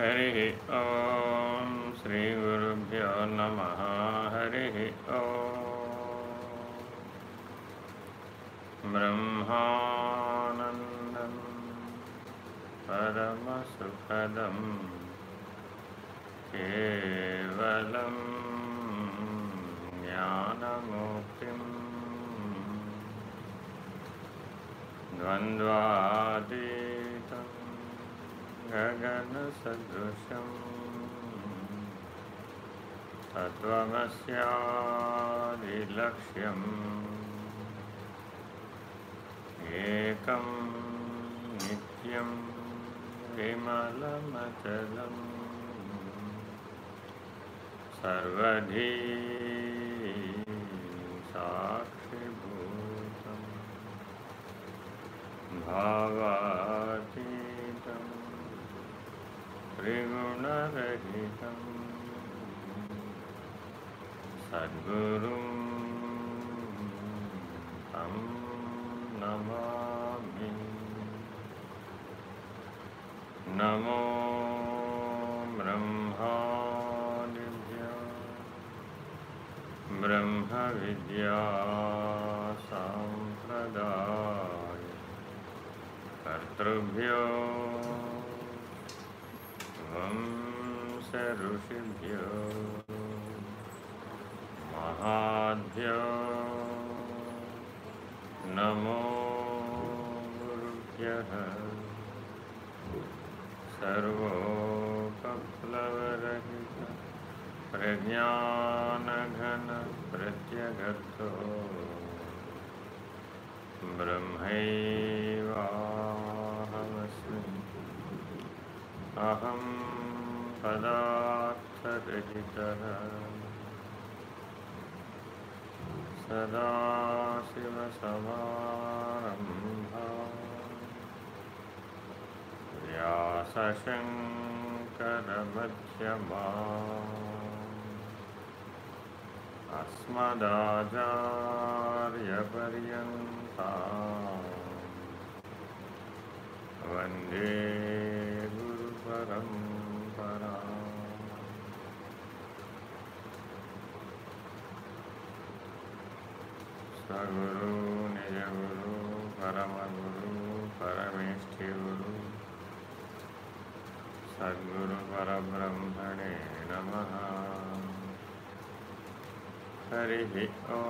हरिः ॐ श्रीगुरुभ्यो नमः। हरिः ॐ। ब्रह्मानन्दं परमसुखदं केवलं ज्ञानमुक्तिम् द्वन्द्वातीतं गगनसदृशं तत्त्वमस्यादिलक्ष्यम्। एकं नित्यं विमलमचलम्। सर्वधी साक्षिभूतम् भावातीतं त्रिगुणरहितं सद्गुरुं तं नमामि। नमो ब्रह्मादिभ्यो। ब्रह्मविद्या साम्प्रदाय कर्तृभ्यो वंशऋषिभ्यो महाभ्यो नमो गुरुभ्यः सर्वोपप्लवरहित प्रज्ञानघन ब्रह्मैवाहमस्मि अहं पदार्थरहितः सदाशिवसमारम्भा व्यासशङ्करमध्यमा अस्मदाचार्यपर्यन्ता वंदे गुरुपरम्परा स्वगुरु निजगुरु परमगुरु परमेष्ठिगुरु सद्गुरुपरब्रह्मणे नमः हरिः ॐ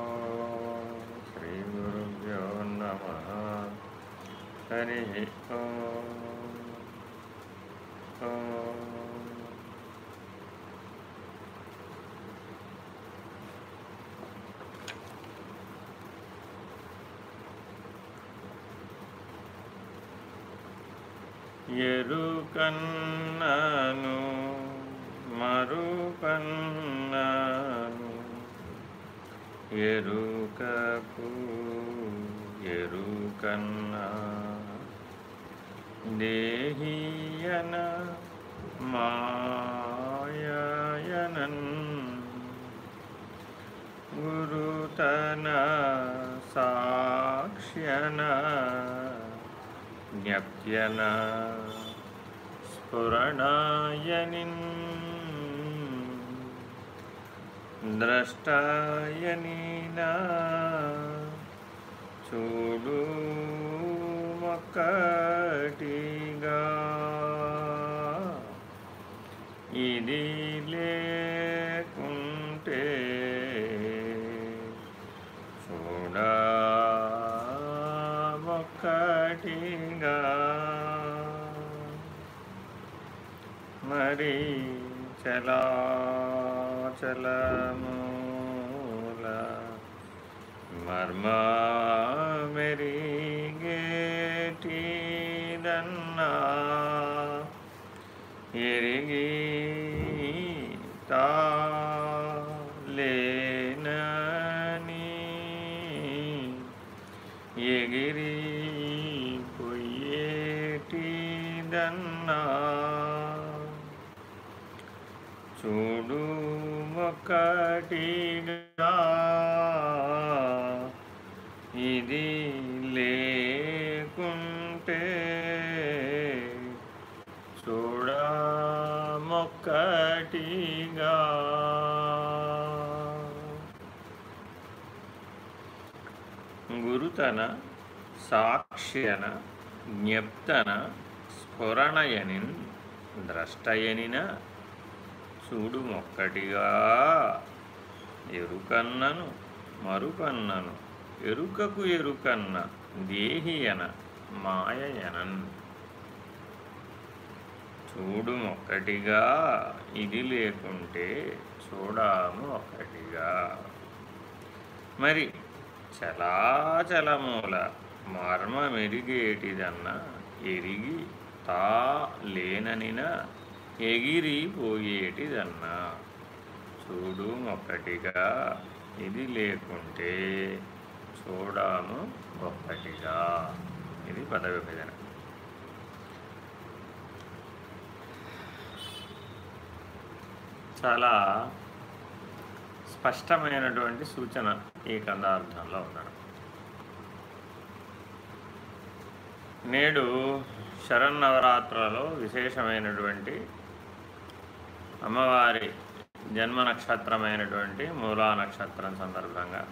श्रीगुरुभ्यो नमः हरिः ॐ ॐ ఎరుకన్నను మరుకన్నను. ఎరుకకు ఎరుకన్నా దేహియన మాయనన్ గురుతన సాక్ష్యన జ్ఞప్యనా స్ఫురణాయనిన్ ద్రష్టాయనినా చూడు ఒక్కటిగా ఇది మరి చలా చలమూల మర్మ మెరిగేటిదన్నా ఎరిగి తా ఒకటిగా ఇది లేకుంటే చూడా గురుతన సాక్ష్యన జ్ఞప్తన స్ఫురణయనిన్ ద్రష్టయనిన చూడు మొక్కటిగా ఎరుకన్నను మరుకన్నను ఎరుకకు ఎరుకన్న దేహియన మాయయనన్. చూడుమొక్కటిగా ఇది లేకుంటే చూడాము ఒక్కటిగా మరి చలాచలమూల మర్మమెరిగేటిదన్న ఎరిగి తా లేననిన ఎగిరిపోయేటిదన్నా. చూడు ఒక్కటిగా ఇది లేకుంటే చూడాను ఒక్కటిగా ఇది పద విభజన. చాలా స్పష్టమైనటువంటి సూచన ఈ కందార్థంలో ఉండడం నేడు శరన్నవరాత్రులలో విశేషమైనటువంటి అమ్మవారి జన్మ నక్షత్రమైనటువంటి మూలా నక్షత్రం సందర్భంగా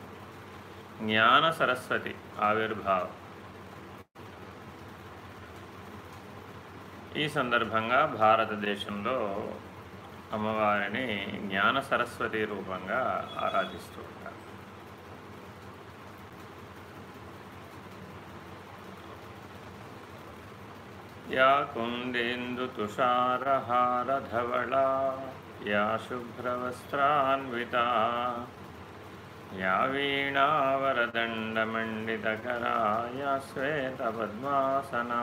జ్ఞాన సరస్వతి ఆవిర్భావం. ఈ సందర్భంగా భారతదేశంలో అమ్మవారిని జ్ఞాన సరస్వతి రూపంగా ఆరాధిస్తుంది या कुन्देन्दुतुषारहारधवला या शुभ्रवस्त्रान्विता या वीणावरदण्डमण्डितकरा या श्वेतपद्मासना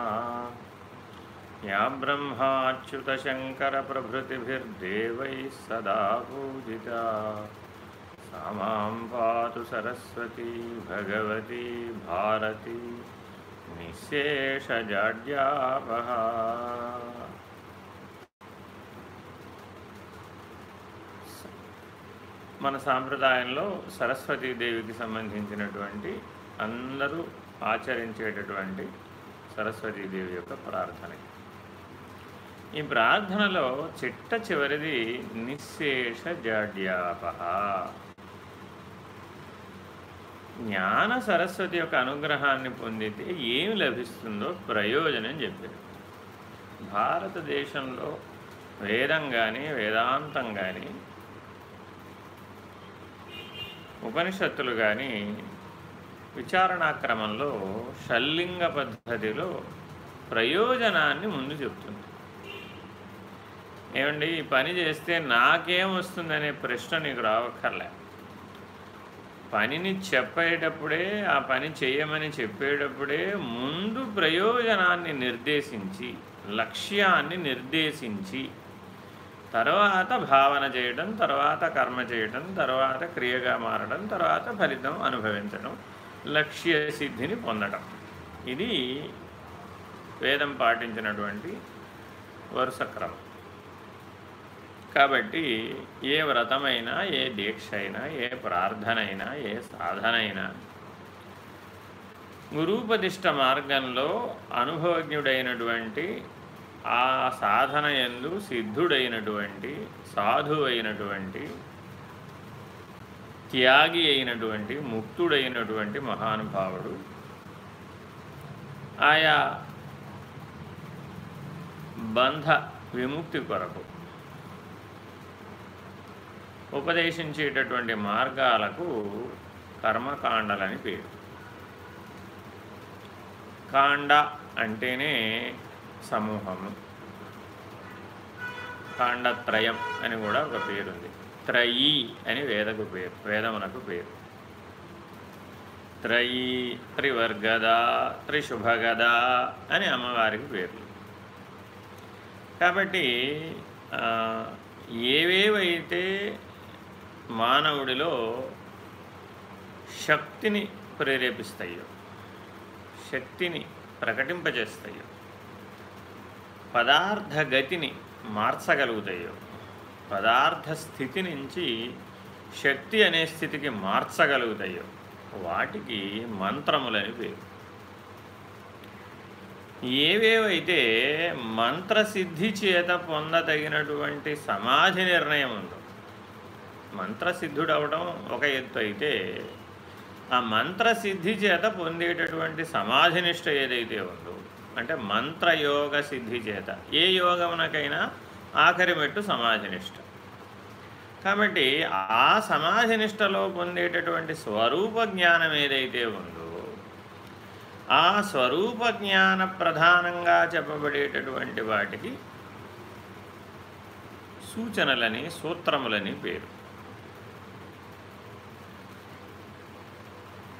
या ब्रह्माच्युतशङ्करप्रभृतिभिर्देवैः सदा पूजिता सा मां पातु सरस्वती भगवती भारती निःशेषजाड्यापहा మన సాంప్రదాయంలో సరస్వతీదేవికి సంబంధించినటువంటి అందరూ ఆచరించేటటువంటి సరస్వతీదేవి యొక్క ప్రార్థన ఈ ప్రార్థనలో చిట్ట చివరిది నిశేష జాడ్యాపహ జ్ఞాన సరస్వతి యొక్క అనుగ్రహాన్ని పొందితే ఏమి లభిస్తుందో ప్రయోజనం చెప్పారు. భారతదేశంలో వేదం కానీ వేదాంతం కానీ ఉపనిషత్తులు కానీ విచారణాక్రమంలో షల్లింగ పద్ధతిలో ప్రయోజనాన్ని ముందు చెప్తుంది. ఏమండి? ఈ పని చేస్తే నాకేం వస్తుందనే ప్రశ్న నీకు రావక్కర్లే. పనిని చెప్పేటప్పుడే ఆ పని చేయమని చెప్పేటప్పుడే ముందు ప్రయోజనాన్ని నిర్దేశించి లక్ష్యాన్ని నిర్దేశించి తర్వాత భావన చేయడం తర్వాత కర్మ చేయడం తర్వాత క్రియగా మారడం తర్వాత ఫలితం అనుభవించడం లక్ష్య సిద్ధిని పొందడం ఇది వేదం పాటించినటువంటి వరుస క్రమం. కాబట్టి ఏ వ్రతమైనా ఏ దీక్ష అయినా ఏ ప్రార్థన అయినా ఏ సాధన అయినా గురూపదిష్ట మార్గంలో అనుభవజ్ఞుడైనటువంటి ఆ సాధన ఎందు సిద్ధుడైనటువంటి సాధువైనటువంటి అయినటువంటి త్యాగి అయినటువంటి ముక్తుడైనటువంటి మహానుభావుడు ఆయా బంధ విముక్తి కొరకు ఉపదేశించేటటువంటి మార్గాలకు కర్మకాండలని పేరు. కాండ అంటేనే సమూహము. కాండత్రయం అని కూడా ఒక పేరుంది. త్రయీ అని వేదకు పేరు వేదమునకు పేరు. త్రయీ త్రివర్గద త్రిశుభగద అని అమ్మవారికి పేర్లు. కాబట్టి ఏవేవైతే మానవుడిలో శక్తిని ప్రేరేపిస్తాయో. శక్తిని ప్రకటింపజేస్తాయో. పదార్థ గతిని మార్చగలుగుతాయో. పదార్థ స్థితి నుంచి శక్తి అనే స్థితికి మార్చగలుగుతాయో. వాటికి మంత్రములని పేరు. ఏవేవైతే మంత్రసిద్ధి చేత పొందదగినటువంటి సమాధి నిర్ణయం ఉందో మంత్రసిద్ధుడవడం ఒక ఎత్తు అయితే ఆ మంత్రసిద్ధి చేత పొందేటటువంటి సమాధినిష్ట ఏదైతే ఉందో అంటే మంత్రయోగ సిద్ధి చేత ఏ యోగమునకైనా ఆఖరి మెట్టు సమాధినిష్ట. కాబట్టి ఆ సమాధినిష్టలో పొందేటటువంటి స్వరూప జ్ఞానం ఏదైతే ఉందో ఆ స్వరూప జ్ఞాన ప్రధానంగా చెప్పబడేటటువంటి వాటికి సూచనలని సూత్రములని పేరు.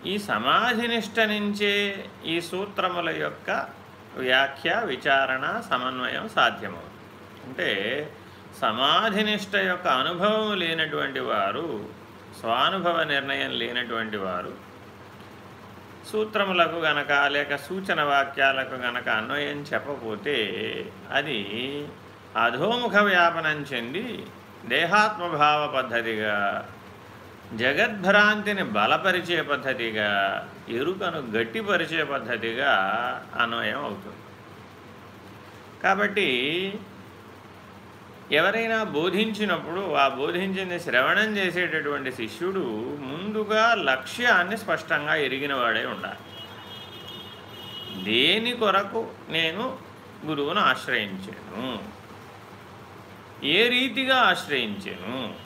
ఈ సమాధినిష్ట నుంచే ఈ సూత్రముల యొక్క వ్యాఖ్య విచారణ సమన్వయం సాధ్యమవుతుంది. అంటే సమాధినిష్ట యొక్క అనుభవం లేనటువంటి వారు స్వానుభవ నిర్ణయం లేనటువంటి వారు సూత్రములకు గనక లేక సూచన వాక్యాలకు గనక అన్వయం చెప్పపోతే అది అధోముఖ వ్యాపనం చెంది దేహాత్మభావ పద్ధతిగా జగద్భ్రాంతిని బలపరిచే పద్ధతిగా ఎరుకను గట్టిపరిచే పద్ధతిగా అన్వయం అవుతుంది. కాబట్టి ఎవరైనా బోధించినప్పుడు ఆ బోధించింది శ్రవణం చేసేటటువంటి శిష్యుడు ముందుగా లక్ష్యాన్ని స్పష్టంగా ఎరిగినవాడే ఉండాలి. దేని కొరకు నేను గురువును ఆశ్రయించాను? ఏ రీతిగా ఆశ్రయించాను?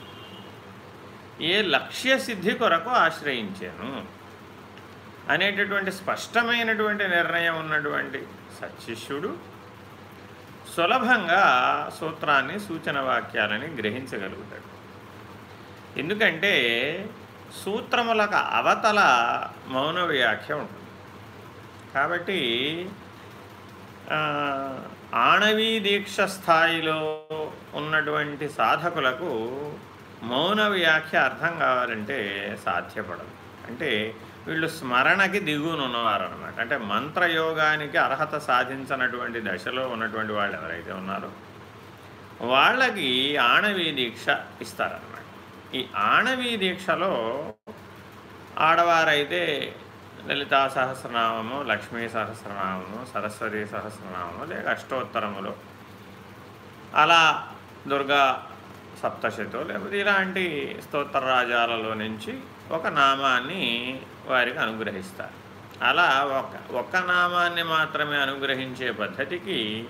ఏ లక్ష్య సిద్ధి కొరకు ఆశ్రయించాను అనేటటువంటి స్పష్టమైనటువంటి నిర్ణయం ఉన్నటువంటి సత్శిష్యుడు సులభంగా సూత్రాన్ని సూచన వాక్యాలని గ్రహించగలుగుతాడు. ఎందుకంటే సూత్రములకు అవతల మౌన వ్యాఖ్య ఉంటుంది. కాబట్టి ఆణవీ దీక్ష స్థాయిలో ఉన్నటువంటి సాధకులకు మౌన వ్యాఖ్య అర్థం కావాలంటే సాధ్యపడదు. అంటే వీళ్ళు స్మరణకి దిగువనున్నవారు అనమాట అంటే మంత్రయోగానికి అర్హత సాధించినటువంటి దశలో ఉన్నటువంటి వాళ్ళు ఎవరైతే ఉన్నారో వాళ్ళకి ఆణవీ దీక్ష ఇస్తారనమాట ఈ ఆణవీ దీక్షలో ఆడవారైతే లలితా సహస్రనామము లక్ష్మీ సహస్రనామము సరస్వతి సహస్రనామము లేక అష్టోత్తరములు అలా దుర్గా సప్తశతో లేకపోతే ఇలాంటి స్తోత్ర రాజాలలో నుంచి ఒక నామాన్ని వారికి అనుగ్రహిస్తారు. అలా ఒక ఒక్క నామాన్ని మాత్రమే అనుగ్రహించే పద్ధతికి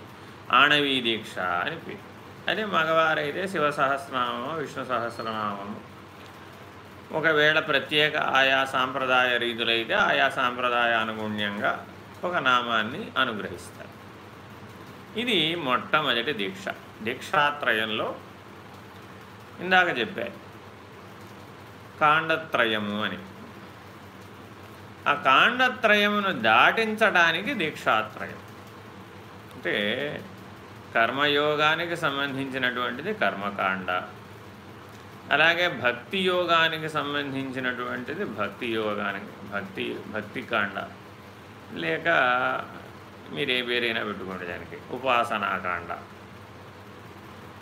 ఆణవీ దీక్ష అని పేరు. అదే మగవారైతే శివ సహస్రనామము విష్ణు సహస్రనామము. ఒకవేళ ప్రత్యేక ఆయా సాంప్రదాయ రీతులైతే ఆయా సాంప్రదాయ అనుగుణ్యంగా ఒక నామాన్ని అనుగ్రహిస్తారు. ఇది మొట్టమొదటి దీక్ష. దీక్షాత్రయంలో ఇందాక చెప్పా. కాండత్రయము అని. ఆ కాండత్రయమును దాటించడానికి దీక్షాత్రయం. అంటే కర్మయోగానికి సంబంధించినటువంటిది కర్మకాండ. అలాగే భక్తి యోగానికి సంబంధించినటువంటిది భక్తి యోగానికి భక్తి భక్తికాండ. లేక మీరు ఏ పేరైనా పెట్టుకోండి దానికి. ఉపాసనాకాండ.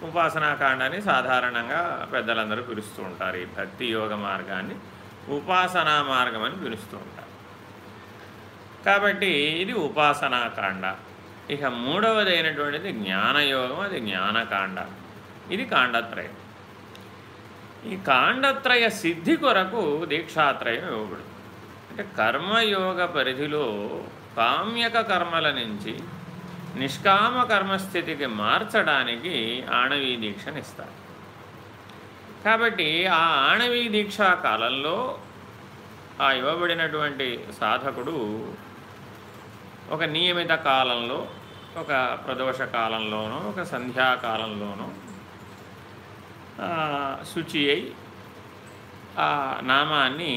ఉపాసనాకాండాన్ని సాధారణంగా పెద్దలందరూ పిలుస్తూ ఉంటారు. ఈ భక్తి యోగ మార్గాన్ని ఉపాసనా మార్గం అని పిలుస్తూ ఉంటారు. కాబట్టి ఇది ఉపాసనాకాండ. ఇక మూడవది అయినటువంటిది జ్ఞానయోగం అది జ్ఞానకాండ. ఇది కాండత్రయం. ఈ కాండత్రయ సిద్ధి కొరకు దీక్షాత్రయం ఇవ్వబడుతుంది. అంటే కర్మయోగ పరిధిలో కామ్యక కర్మల నుంచి నిష్కామ కర్మస్థితికి మార్చడానికి ఆణవీ దీక్షనిస్తారు. కాబట్టి ఆ ఆణవీ దీక్షా కాలంలో ఆ ఇవ్వబడినటువంటి సాధకుడు ఒక నియమిత కాలంలో ఒక ప్రదోష కాలంలోనూ ఒక సంధ్యాకాలంలోనూ శుచి అయి ఆ నామాన్ని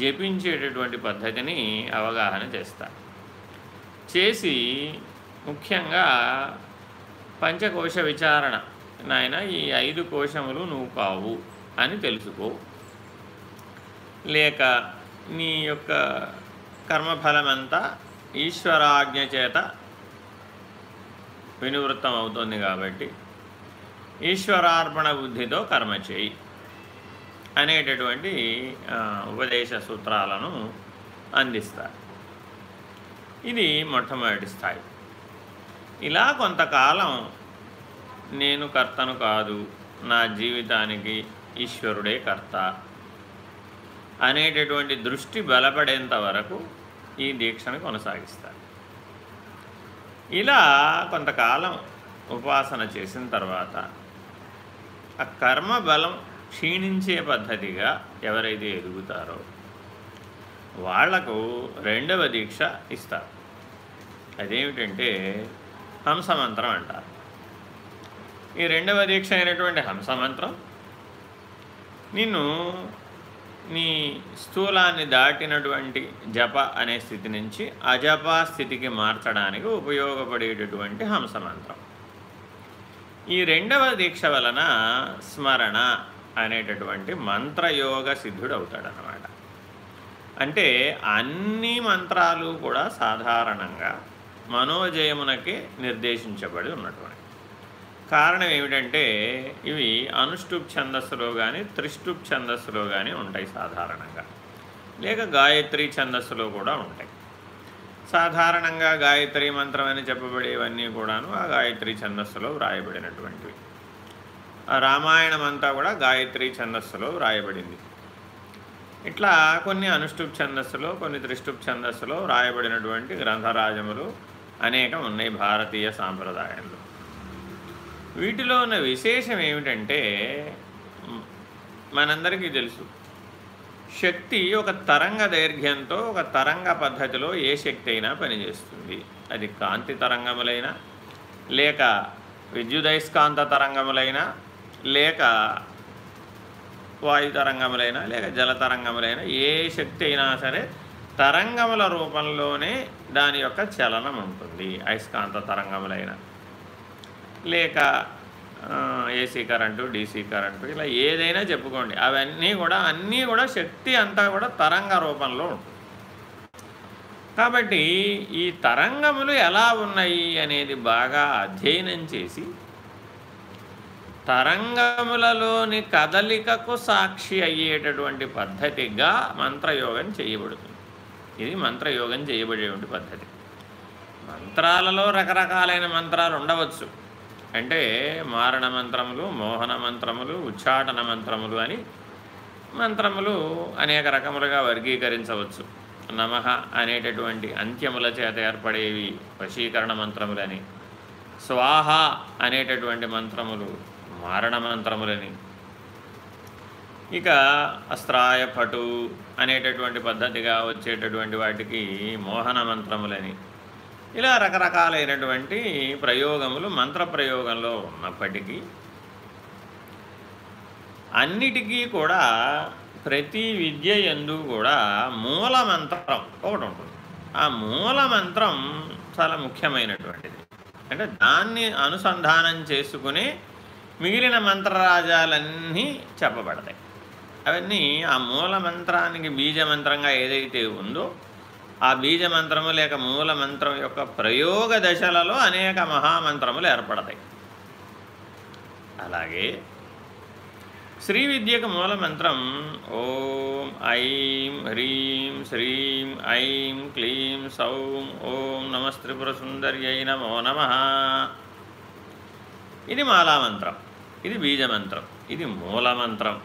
జపించేటటువంటి పద్ధతిని అవగాహన చేస్తారు. చేసి ముఖ్యంగా పంచకోశ విచారణ. నాయన ఈ ఐదు కోశములు నువ్వు కావు అని తెలుసుకో. లేక నీ యొక్క కర్మఫలమంతా ఈశ్వరాజ్ఞ చేత వినివృత్తం అవుతుంది కాబట్టి ఈశ్వరార్పణ బుద్ధితో కర్మ చేయి అనేటటువంటి ఉపదేశ సూత్రాలను అందిస్తారు. ఇది మొట్టమొదటి స్థాయి. ఇలా కొంతకాలం నేను కర్తను కాదు నా జీవితానికి ఈశ్వరుడే కర్త అనేటటువంటి దృష్టి బలపడేంత వరకు ఈ దీక్షను కొనసాగిస్తారు ఇలా కొంతకాలం ఉపాసన చేసిన తర్వాత ఆ కర్మ బలం క్షీణించే పద్ధతిగా ఎవరైతే ఎదుగుతారో వాళ్ళకు రెండవ దీక్ష ఇస్తారు. అదేమిటంటే హంసమంత్రం అంటారు. ఈ రెండవ దీక్ష అయినటువంటి హంసమంత్రం నిన్ను నీ స్థూలాన్ని దాటినటువంటి జప అనే స్థితి నుంచి అజప స్థితికి మార్చడానికి ఉపయోగపడేటటువంటి హంసమంత్రం. ఈ రెండవ దీక్ష వలన స్మరణ అనేటటువంటి మంత్రయోగ సిద్ధుడు అవుతాడనమాట అంటే అన్ని మంత్రాలు కూడా సాధారణంగా మనోజయమునకే నిర్దేశించబడి ఉన్నటువంటి. కారణం ఏమిటంటే ఇవి అనుష్టుప్ ఛందస్సులో కానీ త్రిష్టుప్ ఛందస్సులో కానీ ఉంటాయి సాధారణంగా. లేక గాయత్రి ఛందస్సులో కూడా ఉంటాయి. సాధారణంగా గాయత్రి మంత్రం అని చెప్పబడేవన్నీ కూడాను ఆ గాయత్రి ఛందస్సులో వ్రాయబడినటువంటివి. రామాయణం అంతా కూడా గాయత్రి ఛందస్సులో వ్రాయబడింది. ఇట్లా కొన్ని అనుష్టుప్ ఛందస్సులో కొన్ని త్రిష్టుప్ ఛందస్సులో వ్రాయబడినటువంటి గ్రంథరాజములు అనేకం ఉన్నాయి భారతీయ సాంప్రదాయంలో. వీటిలో ఉన్న విశేషం ఏమిటంటే మనందరికీ తెలుసు శక్తి ఒక తరంగ దైర్ఘ్యంతో ఒక తరంగ పద్ధతిలో ఏ శక్తి అయినా పనిచేస్తుంది. అది కాంతి తరంగములైనా లేక విద్యుదయస్కాంత తరంగములైనా లేక వాయు తరంగములైనా లేక జల తరంగములైనా ఏ శక్తి అయినా సరే తరంగముల రూపంలోనే దాని యొక్క చలనం ఉంటుంది. అయస్కాంత తరంగములైన. లేక ఏసీ కరెంటు డీసీ కరెంటు ఇలా ఏదైనా చెప్పుకోండి. అవన్నీ కూడా అన్నీ కూడా శక్తి అంతా కూడా తరంగ రూపంలో ఉంటుంది. కాబట్టి ఈ తరంగములు ఎలా ఉన్నాయి అనేది బాగా అధ్యయనం చేసి తరంగములలోని కదలికకు సాక్షి అయ్యేటటువంటి పద్ధతిగా మంత్రయోగం చేయబడుతుంది. ఇది మంత్రయోగం చేయబడేటువంటి పద్ధతి. మంత్రాలలో రకరకాలైన మంత్రాలు ఉండవచ్చు. అంటే మారణ మంత్రములు మోహన మంత్రములు ఉచ్చాటన మంత్రములు అని మంత్రములు అనేక రకములుగా వర్గీకరించవచ్చు. నమ అనేటటువంటి అంత్యముల చేత ఏర్పడేవి వశీకరణ మంత్రములని స్వాహ అనేటటువంటి మంత్రములు మారణ మంత్రములని ఇక అస్త్రాయ పటు అనేటటువంటి పద్ధతిగా వచ్చేటటువంటి వాటికి మోహన మంత్రములని. ఇలా రకరకాలైనటువంటి ప్రయోగములు మంత్ర ప్రయోగంలో ఉన్నప్పటికీ అన్నిటికీ కూడా ప్రతి విద్య ఎందు కూడా మూల మంత్రం ఒకటి ఉంటుంది. ఆ మూల మంత్రం చాలా ముఖ్యమైనటువంటిది. అంటే దాన్ని అనుసంధానం చేసుకుని మిగిలిన మంత్రరాజాలన్నీ చెప్పబడతాయి. అవన్నీ ఆ మూల మంత్రానికి బీజమంత్రంగా ఏదైతే ఉందో ఆ బీజమంత్రము లేక మూల మంత్రం యొక్క ప్రయోగ దశలలో అనేక మహామంత్రములు ఏర్పడతాయి. అలాగే శ్రీ విద్యకు మూల మంత్రం ఓం ఐం హ్రీం శ్రీం ఐం క్లీం సౌం ఓం నమస్త్రిపుర సుందర్యై నమో నమ. ఇది మాలామంత్రం ఇది బీజమంత్రం ఇది మూలమంత్రం.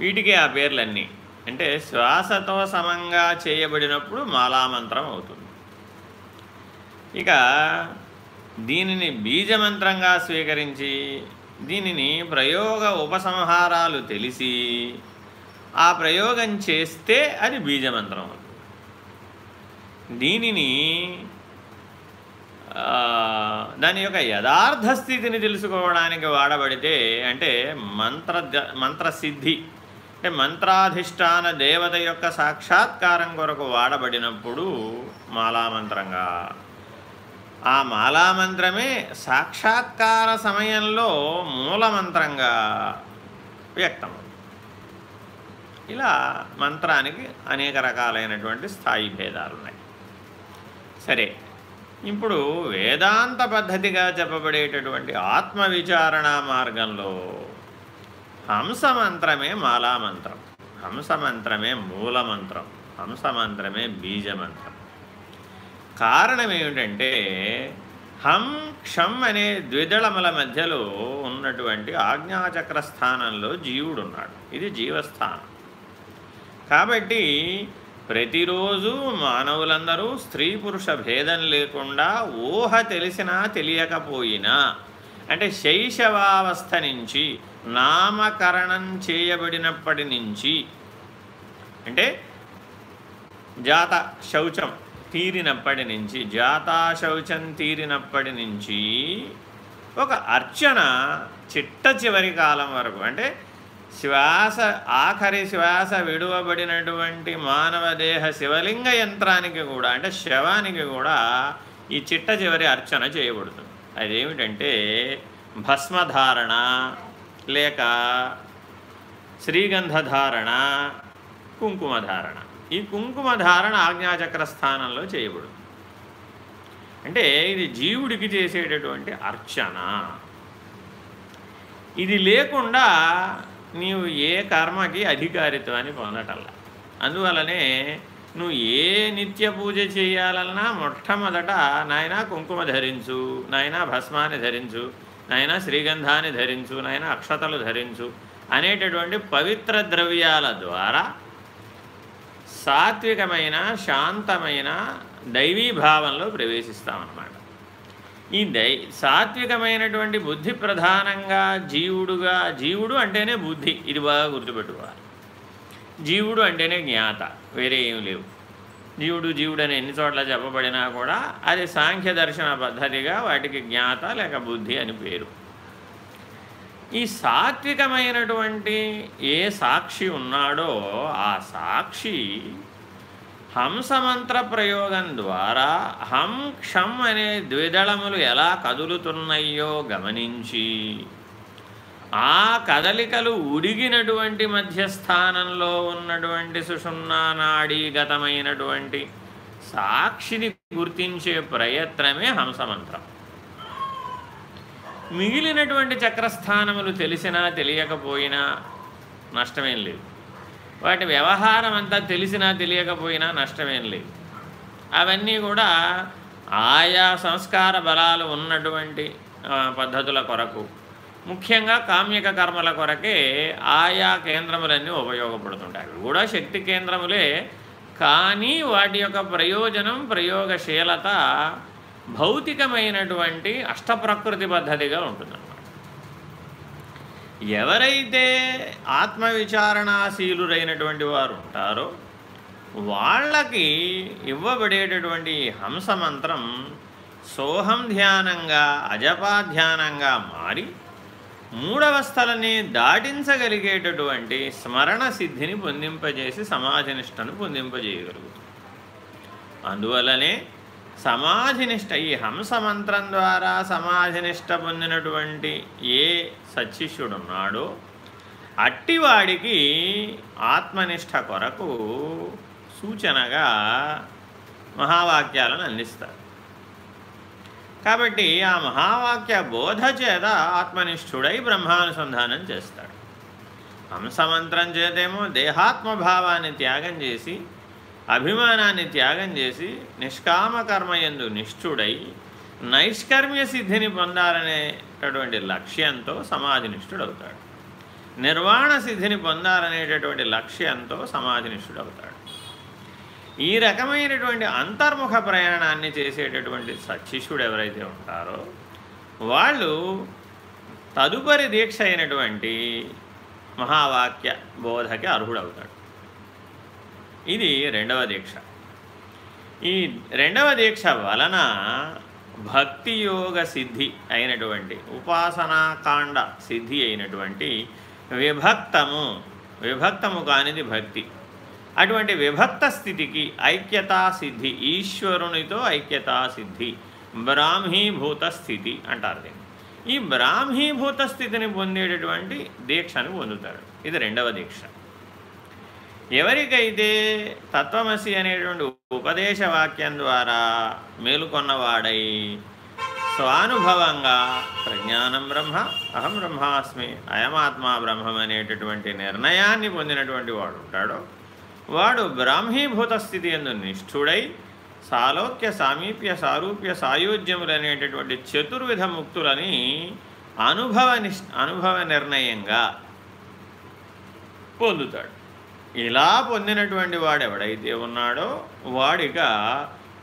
వీటికి ఆ పేర్లన్నీ. అంటే శ్వాసతో సమంగా చేయబడినప్పుడు మాలామంత్రం అవుతుంది. ఇక దీనిని బీజమంత్రంగా స్వీకరించి దీనిని ప్రయోగ ఉపసంహారాలు తెలిసి ఆ ప్రయోగం చేస్తే అది బీజమంత్రం అవుతుంది. దీనిని దాని యొక్క యథార్థ స్థితిని తెలుసుకోవడానికి వాడబడితే అంటే మంత్ర మంత్రసిద్ధి అంటే మంత్రాధిష్టాన దేవత యొక్క సాక్షాత్కారం కొరకు వాడబడినప్పుడు మాలామంత్రంగా. ఆ మాలామంత్రమే సాక్షాత్కార సమయంలో మూలమంత్రంగా వ్యక్తం ఇలా మంత్రానికి అనేక రకాలైనటువంటి స్థాయి భేదాలు ఉన్నాయి సరే ఇప్పుడు వేదాంత పద్ధతిగా చెప్పబడేటటువంటి ఆత్మవిచారణ మార్గంలో హంసమంత్రమే మాలామంత్రం. హంసమంత్రమే మూలమంత్రం. హంసమంత్రమే బీజమంత్రం. కారణం ఏమిటంటే హం క్షం అనే ద్విదళముల మధ్యలో ఉన్నటువంటి ఆజ్ఞాచక్ర స్థానంలో జీవుడున్నాడు. ఇది జీవస్థానం. కాబట్టి ప్రతిరోజు మానవులందరూ స్త్రీ పురుష భేదం లేకుండా ఊహ తెలిసినా తెలియకపోయినా అంటే శైశవావస్థ నుంచి నామకరణం చేయబడినప్పటి నుంచి అంటే జాత శౌచం తీరినప్పటి నుంచి జాతా శౌచం తీరినప్పటి నుంచి ఒక అర్చన చిట్ట చివరి కాలం వరకు అంటే శ్వాస ఆఖరి శ్వాస విడువబడినటువంటి మానవ దేహ శివలింగ యంత్రానికి కూడా అంటే శవానికి కూడా ఈ చిట్ట చివరి అర్చన చేయబడుతుంది. అదేమిటంటే భస్మధారణ లేక శ్రీగంధధారణ కుంకుమధారణ. ఈ కుంకుమధారణ ఆజ్ఞాచక్ర స్థానంలో చేయబడు. అంటే ఇది జీవుడికి చేసేటటువంటి అర్చన. ఇది లేకుండా నీవు ఏ కర్మకి అధికారిత్వాన్ని పొందటల్లా అందువలనే నువ్వు ఏ నిత్య పూజ చేయాలన్నా మొట్టమొదట నాయన కుంకుమ ధరించు నాయన భస్మాన్ని ధరించు నాయన శ్రీగంధాన్ని ధరించు నాయన అక్షతలు ధరించు అనేటటువంటి పవిత్ర ద్రవ్యాల ద్వారా సాత్వికమైన శాంతమైన దైవీ భావంలో ప్రవేశిస్తామన్నమాట. ఈ దై సాత్వికమైనటువంటి బుద్ధి ప్రధానంగా జీవుడుగా జీవుడు అంటేనే బుద్ధి ఇది బాగా గుర్తుపెట్టుకోవాలి. జీవుడు అంటేనే జ్ఞాత వేరే ఏం లేవు. జీవుడు జీవుడు ఎన్ని చోట్ల చెప్పబడినా కూడా అది సాంఖ్య దర్శన పద్ధతిగా వాటికి జ్ఞాత లేక బుద్ధి అని పేరు. ఈ సాత్వికమైనటువంటి ఏ సాక్షి ఉన్నాడో ఆ సాక్షి హంసమంత్ర ప్రయోగం ద్వారా హం క్షం అనే ద్విదళములు ఎలా కదులుతున్నాయో గమనించి ఆ కదలికలు ఉడిగినటువంటి మధ్యస్థానంలో ఉన్నటువంటి సుషుమ్నానాడీగతమైనటువంటి సాక్షిని గుర్తించే ప్రయత్నమే హంసమంత్రం. మిగిలినటువంటి చక్రస్థానములు తెలిసినా తెలియకపోయినా నష్టమేం లేదు. వాటి వ్యవహారం అంతా తెలిసినా తెలియకపోయినా నష్టమేం లేదు. అవన్నీ కూడా ఆయా సంస్కార బలాలు ఉన్నటువంటి పద్ధతుల కొరకు ముఖ్యంగా కామ్యక కర్మల కొరకే ఆయా కేంద్రములన్నీ ఉపయోగపడుతుంటాయి. అవి కూడా శక్తి కేంద్రములే. కానీ వాటి యొక్క ప్రయోజనం ప్రయోగశీలత భౌతికమైనటువంటి అష్టప్రకృతి పద్ధతిగా ఉంటుందన్నమాట. ఎవరైతే ఆత్మవిచారణాశీలురైనటువంటి వారు ఉంటారో వాళ్ళకి ఇవ్వబడేటటువంటి హంస మంత్రం సోహం ధ్యానంగా అజపాధ్యానంగా మారి మూడవస్థలని దాటించగలిగేటటువంటి స్మరణ సిద్ధిని పొందింపజేసి సమాధినిష్టను పొందింపజేయగలుగుతుంది అందువల్లనే సమాధినిష్ట ఈ హంస మంత్రం ద్వారా సమాధినిష్ట పొందినటువంటి ఏ సచ్చిష్యుడున్నాడో అట్టివాడికి ఆత్మనిష్ట కొరకు సూచనగా మహావాక్యాలను అందిస్తారు. కాబట్టి ఆ మహావాక్య బోధ చేత ఆత్మనిష్ఠుడై బ్రహ్మానుసంధానం చేస్తాడు. హంసమంత్రం చేతేమో దేహాత్మభావాన్ని త్యాగం చేసి అభిమానాన్ని త్యాగం చేసి నిష్కామకర్మయందు నిష్ఠుడై నైష్కర్మ్య సిద్ధిని పొందాలనేటటువంటి లక్ష్యంతో సమాధినిష్ఠుడవుతాడు. నిర్వాణ సిద్ధిని పొందాలనేటటువంటి లక్ష్యంతో సమాధినిష్ఠుడవుతాడు. ఈ రకమైనటువంటి అంతర్ముఖ ప్రయాణాన్ని చేసేటటువంటి సశిష్యుడు ఎవరైతే ఉంటారో వాళ్ళు తదుపరి దీక్ష అయినటువంటి మహావాక్య బోధకి అర్హుడవుతాడు. ఇది రెండవ దీక్ష. ఈ రెండవ దీక్ష వలన భక్తి యోగ సిద్ధి అయినటువంటి ఉపాసనాకాండ సిద్ధి అయినటువంటి విభక్తము విభక్తము కానిది భక్తి. అటువంటి విభక్త స్థితికి ఐక్యతా సిద్ధి ఈశ్వరునితో ఐక్యతా సిద్ధి బ్రాహ్మీభూత స్థితి అంటారు దీన్ని. ఈ బ్రాహ్మీభూత స్థితిని పొందేటటువంటి దీక్షను పొందుతారు. ఇది రెండవ దీక్ష. ఎవరికైతే తత్వమసి అనేటువంటి ఉపదేశ వాక్యం ద్వారా మేలుకొన్నవాడై స్వానుభవంగా ప్రజ్ఞానం బ్రహ్మ అహం బ్రహ్మాస్మి అయమాత్మా బ్రహ్మం అనేటటువంటి నిర్ణయాన్ని పొందినటువంటి వాడు ఉంటాడో వాడు బ్రాహ్మీభూత స్థితి ఎందు నిష్ఠుడై సాలోక్య సామీప్య సారూప్య సాయుధ్యములు అనేటటువంటి చతుర్విధ ముక్తులని అనుభవ నిష్ అనుభవ నిర్ణయంగా పొందుతాడు. ఇలా పొందినటువంటి వాడు ఎవడైతే ఉన్నాడో వాడిగా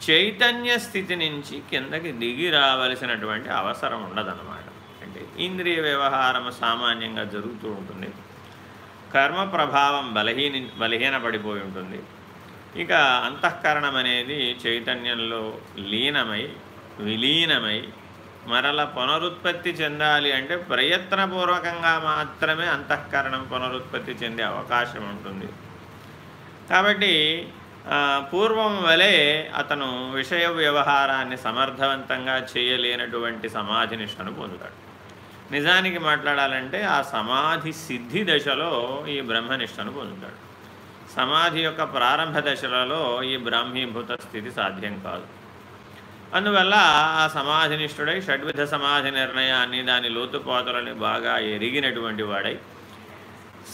చైతన్య స్థితి నుంచి కిందకి దిగి రావలసినటువంటి అవసరం ఉండదన్నమాట. అంటే ఇంద్రియ వ్యవహారం సామాన్యంగా జరుగుతూ ఉంటుంది. కర్మ ప్రభావం బలహీన బలహీనపడిపోయి ఉంటుంది. ఇక అంతఃకరణం అనేది చైతన్యంలో లీనమై విలీనమై మరల పునరుత్పత్తి చెందాలి అంటే ప్రయత్నపూర్వకంగా మాత్రమే అంతఃకరణం పునరుత్పత్తి చెందే అవకాశం ఉంటుంది. కాబట్టి పూర్వం వలె అతను విషయ వ్యవహారాన్ని సమర్థవంతంగా చేయలేనటువంటి సమాధినిష్టను పొందుతాడు. నిజానికి మాట్లాడాలంటే ఆ సమాధి సిద్ధి దశలో ఈ బ్రహ్మనిష్టను పొందుతాడు. సమాధి యొక్క ప్రారంభ దశలలో ఈ బ్రాహ్మీభూత స్థితి సాధ్యం కాదు. అందువల్ల ఆ సమాధినిష్ఠుడై షడ్విధ సమాధి నిర్ణయాన్ని దాని లోతుపాతులని బాగా ఎరిగినటువంటి వాడై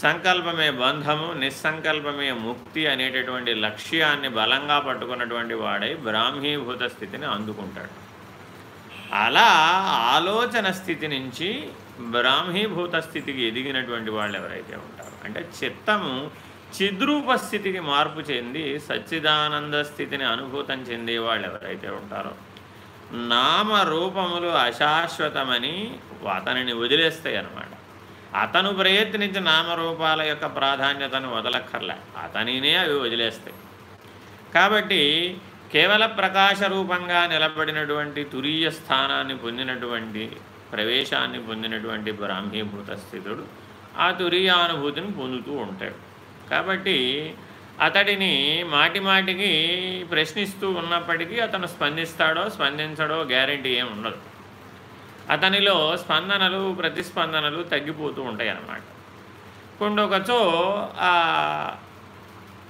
సంకల్పమే బంధము నిస్సంకల్పమే ముక్తి అనేటటువంటి లక్ష్యాన్ని బలంగా పట్టుకున్నటువంటి వాడై బ్రాహ్మీభూత స్థితిని అందుకుంటాడు. అలా ఆలోచన స్థితి నుంచి బ్రాహ్మీభూత స్థితికి ఎదిగినటువంటి వాళ్ళు ఎవరైతే ఉంటారో అంటే చిత్తము చిద్రూప స్థితికి మార్పు చెంది సచ్చిదానంద స్థితిని అనుభూతం చెందే వాళ్ళు ఎవరైతే ఉంటారో నామరూపములు అశాశ్వతమని అతనిని వదిలేస్తాయి అన్నమాట. అతను ప్రయత్నించి నామరూపాల యొక్క ప్రాధాన్యతను వదలక్కర్లే. అతనినే అవి వదిలేస్తాయి. కాబట్టి కేవల ప్రకాశ రూపంగా నిలబడినటువంటి తురీయ స్థానాన్ని పొందినటువంటి ప్రవేశాన్ని పొందినటువంటి బ్రాహ్మీభూత స్థితుడు ఆ తురీయానుభూతిని పొందుతూ ఉంటాడు. కాబట్టి అతడిని మాటి మాటికి ప్రశ్నిస్తూ ఉన్నప్పటికీ అతను స్పందిస్తాడో స్పందించడో గ్యారంటీ ఏమి ఉండదు. అతనిలో స్పందనలు ప్రతిస్పందనలు తగ్గిపోతూ ఉంటాయి అన్నమాట కొండొకచో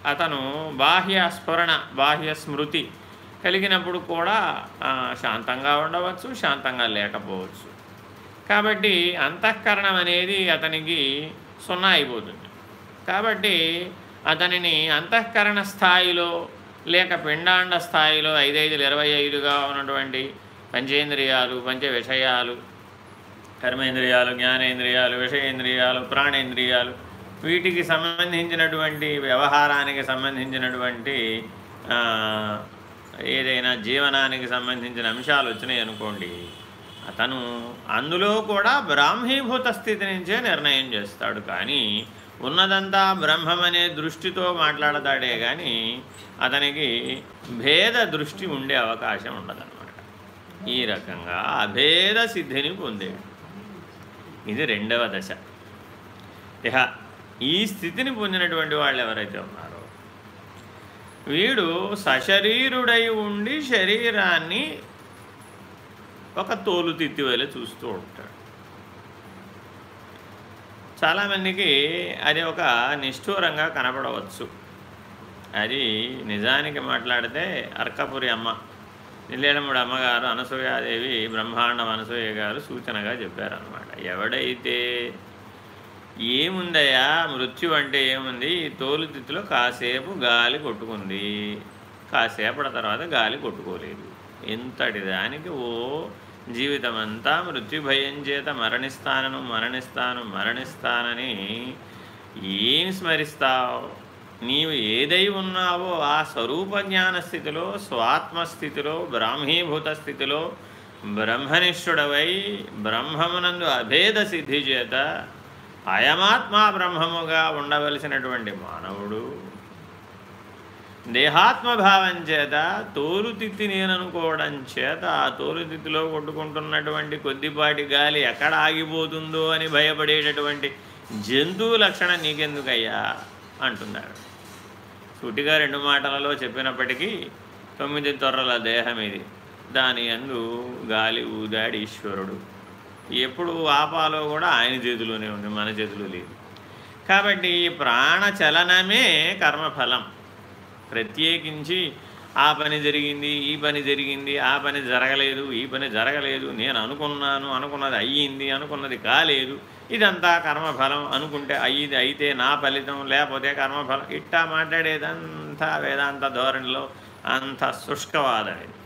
అతను బాహ్య స్ఫురణ బాహ్య స్మృతి కలిగినప్పుడు కూడా శాంతంగా ఉండవచ్చు శాంతంగా లేకపోవచ్చు. కాబట్టి అంతఃకరణం అనేది అతనికి సున్నా అయిపోతుంది. కాబట్టి అతనిని అంతఃకరణ స్థాయిలో లేక పిండాండ స్థాయిలో ఐదైదులు ఇరవై ఐదుగా ఉన్నటువంటి పంచేంద్రియాలు పంచ విషయాలు కర్మేంద్రియాలు జ్ఞానేంద్రియాలు విషయేంద్రియాలు ప్రాణేంద్రియాలు వీటికి సంబంధించినటువంటి వ్యవహారానికి సంబంధించినటువంటి ఏదైనా జీవనానికి సంబంధించిన అంశాలు వచ్చినాయి అనుకోండి అతను అందులో కూడా బ్రాహ్మీభూత స్థితి నుంచే నిర్ణయం చేస్తాడు. కానీ ఉన్నదంతా బ్రహ్మమనే దృష్టితో మాట్లాడతాడే కానీ అతనికి భేద దృష్టి ఉండే అవకాశం ఉండదన్నమాట. ఈ రకంగా అభేద సిద్ధిని పొందేడు. ఇది రెండవ దశ. ఇహ ఈ స్థితిని పొందినటువంటి వాళ్ళు ఎవరైతే ఉన్నారో వీడు సశరీరుడై ఉండి శరీరాన్ని ఒక తోలు తిత్తివేలే చూస్తూ ఉంటాడు. చాలామందికి అది ఒక నిష్ఠూరంగా కనపడవచ్చు. అది నిజానికి మాట్లాడితే అర్కపురి అమ్మ నిల్లేలముడు అమ్మగారు అనసూయాదేవి బ్రహ్మాండం అనసూయ గారు సూచనగా చెప్పారనమాట ఎవడైతే ఏముందయ్యా? మృత్యు అంటే ఏముంది? ఈ తోలుతిత్తులో కాసేపు గాలి కొట్టుకుంది. కాసేపటి తర్వాత గాలి కొట్టుకోలేదు. ఎంతటి దానికి ఓ జీవితం అంతా మృత్యుభయం చేత మరణిస్తానను మరణిస్తాను మరణిస్తానని ఏం స్మరిస్తావు? నీవు ఏదై ఉన్నావో ఆ స్వరూప జ్ఞాన స్థితిలో స్వాత్మస్థితిలో బ్రాహ్మీభూత స్థితిలో బ్రహ్మనిష్ఠుడవై బ్రహ్మమునందు అభేద సిద్ధి చేత అయమాత్మా బ్రహ్మముగా ఉండవలసినటువంటి మానవుడు. దేహాత్మభావం చేత తోలుతిత్తి నేననుకోవడం చేత ఆ తోలుతిత్తిలో కొట్టుకుంటున్నటువంటి కొద్దిపాటి గాలి ఎక్కడ ఆగిపోతుందో అని భయపడేటటువంటి జంతువు లక్షణం నీకెందుకయ్యా? అంటున్నాడు. సూటిగా రెండు మాటలలో చెప్పినప్పటికీ తొమ్మిది తొర్రల దేహం ఇది. దాని అందు గాలి ఊదాడి ఈశ్వరుడు. ఎప్పుడు ఆపాలో కూడా ఆయన చేతిలోనే ఉంది మన చేతిలో లేదు. కాబట్టి ప్రాణచలనమే కర్మఫలం. ప్రత్యేకించి ఆ పని జరిగింది ఈ పని జరిగింది ఆ పని జరగలేదు ఈ పని జరగలేదు నేను అనుకున్నాను అనుకున్నది అయ్యింది అనుకున్నది కాలేదు ఇదంతా కర్మఫలం అనుకుంటే అయ్యింది అయితే నా ఫలితం లేకపోతే కర్మఫలం. ఇట్టా మాట్లాడేదంతా వేదాంత ధోరణిలో అంత శుష్కవాదం ఇది.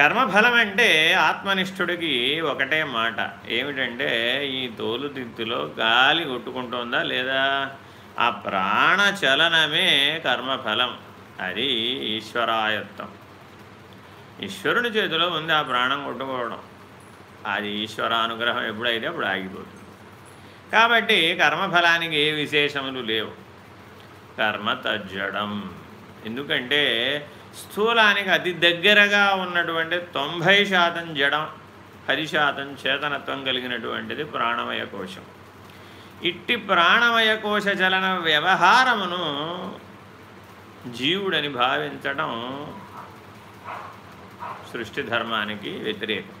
కర్మఫలం అంటే ఆత్మనిష్ఠుడికి ఒకటే మాట. ఏమిటంటే ఈ తోలుతిత్తులో గాలి కొట్టుకుంటుందా లేదా? ఆ ప్రాణచలనమే కర్మఫలం. అది ఈశ్వరాయత్తం. ఈశ్వరుని చేతిలో ఉంది ఆ ప్రాణం కొట్టుకోవడం. అది ఈశ్వరానుగ్రహం ఎప్పుడైతే అప్పుడు ఆగిపోతుంది. కాబట్టి కర్మఫలానికి ఏ విశేషములు లేవు. కర్మ తజ్జడం. ఎందుకంటే స్థూలానికి అతి దగ్గరగా ఉన్నటువంటి తొంభై శాతం జడం పది శాతం చేతనత్వం కలిగినటువంటిది ప్రాణమయ కోశం. ఇట్టి ప్రాణమయ కోశ చలన వ్యవహారమును జీవుడని భావించడం సృష్టి ధర్మానికి వ్యతిరేకం.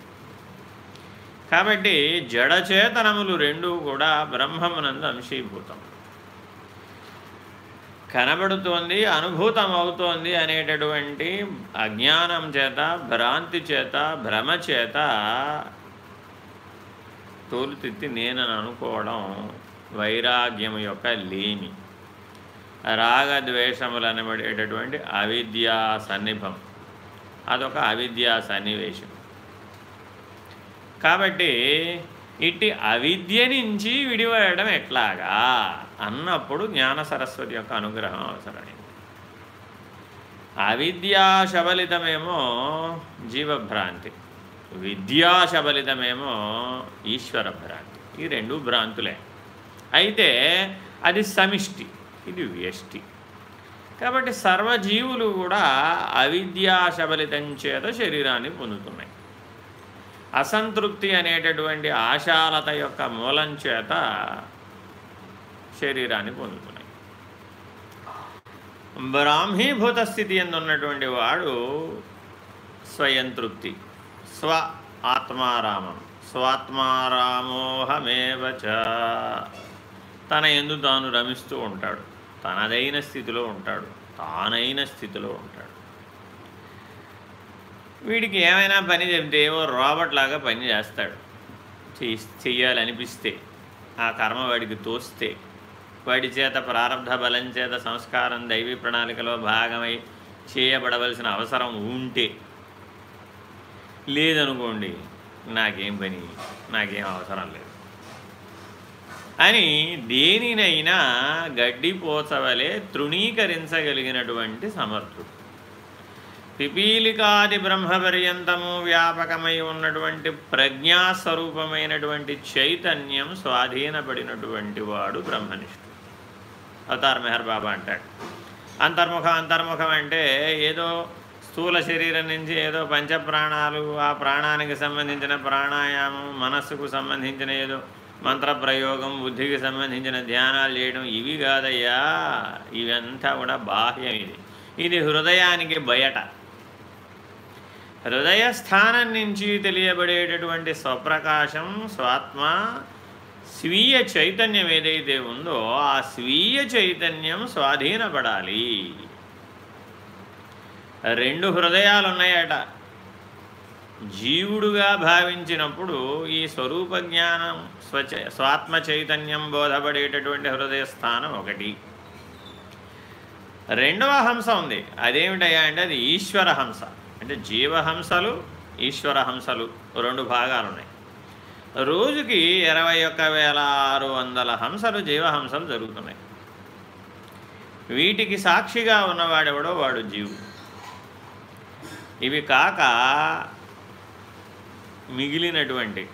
కాబట్టి జడచేతనములు రెండూ కూడా బ్రహ్మమునందు అంశీభూతం. కనబడుతోంది అనుభూతం అవుతోంది అనేటటువంటి అజ్ఞానం చేత భ్రాంతి చేత భ్రమ చేత తోలుతిత్తి నేనని అనుకోవడం వైరాగ్యం యొక్క లేమి. రాగద్వేషములు అనబడేటటువంటి అవిద్యా సన్నిభం. అదొక అవిద్యా సన్నివేశం. కాబట్టి ఇట్టి అవిద్య నుంచి విడిపడడం ఎట్లాగా? అన్నప్పుడు జ్ఞాన సరస్వతి యొక్క అనుగ్రహం అవసరమైంది అవిద్యా శబలితమేమో జీవభ్రాంతి. విద్యా శబలితమేమో ఈశ్వర భ్రాంతి. ఈ రెండు భ్రాంతులే. అయితే అది సమిష్టి ఇది వ్యష్టి. కాబట్టి సర్వజీవులు కూడా అవిద్యా శబలితం చేత శరీరాన్ని పొందుతున్నాయి. అసంతృప్తి అనేటటువంటి ఆశాలత యొక్క మూలం చేత శరీరాన్ని పొందుతున్నాయి. బ్రాహ్మీభూత స్థితి ఉన్నటువంటి వాడు? స్వయం తృప్తి స్వ ఆత్మారామం. స్వాత్మారామోహమేవచ తన ఎందు తాను రమిస్తూ ఉంటాడు. తనదైన స్థితిలో ఉంటాడు. తానైన స్థితిలో ఉంటాడు. వీడికి ఏమైనా పని చెప్తే ఏవో రాబర్ట్ లాగా పని చేస్తాడు. చెయ్యాలనిపిస్తే ఆ కర్మ వాడికి తోస్తే. వాటి చేత ప్రారంభ బలం చేత సంస్కారం దైవీ ప్రణాళికలో భాగమై చేయబడవలసిన అవసరం ఉంటే లేదనుకోండి నాకేం పని నాకేం అవసరం లేదు. అని దేనినైనా గడ్డిపోచవలే తృణీకరించగలిగినటువంటి సమర్థుడు. పిపీలికాది బ్రహ్మపర్యంతము వ్యాపకమై ఉన్నటువంటి ప్రజ్ఞాస్వరూపమైనటువంటి చైతన్యం స్వాధీనపడినటువంటి వాడు బ్రహ్మనిష్ఠుడు. అవతార్ మెహర్ బాబా అంటాడు. అంతర్ముఖం అంతర్ముఖం అంటే ఏదో స్థూల శరీరం నుంచి ఏదో పంచప్రాణాలు ఆ ప్రాణానికి సంబంధించిన ప్రాణాయామం మనస్సుకు సంబంధించిన ఏదో మంత్రప్రయోగం బుద్ధికి సంబంధించిన ధ్యానాలు చేయడం ఇవి కాదయ్యా. ఇవంతా కూడా బాహ్యం ఇది. ఇది హృదయానికి బయట. హృదయస్థానం నుంచి తెలియబడేటటువంటి స్వప్రకాశం స్వాత్మ స్వీయ చైతన్యం ఏదైతే ఉందో ఆ స్వీయ చైతన్యం స్వాధీనపడాలి. రెండు హృదయాలు ఉన్నాయట జీవుడుగా భావించినప్పుడు ఈ స్వరూప జ్ఞానం స్వచ స్వాత్మ చైతన్యం బోధపడేటటువంటి హృదయ స్థానం ఒకటి. రెండవ హంస ఉంది. అదేమిటయ్యా అంటే అది ఈశ్వర హంస. అంటే జీవహంసలు ఈశ్వర హంసలు రెండు భాగాలు ఉన్నాయి రోజుకి ఇరవై ఒక్క వేల ఆరు వందల హంసలు జీవహంసలు జరుగుతున్నాయి. వీటికి సాక్షిగా ఉన్నవాడెవడో వాడు జీవుడు. ఇవి కాక మిగిలినటువంటి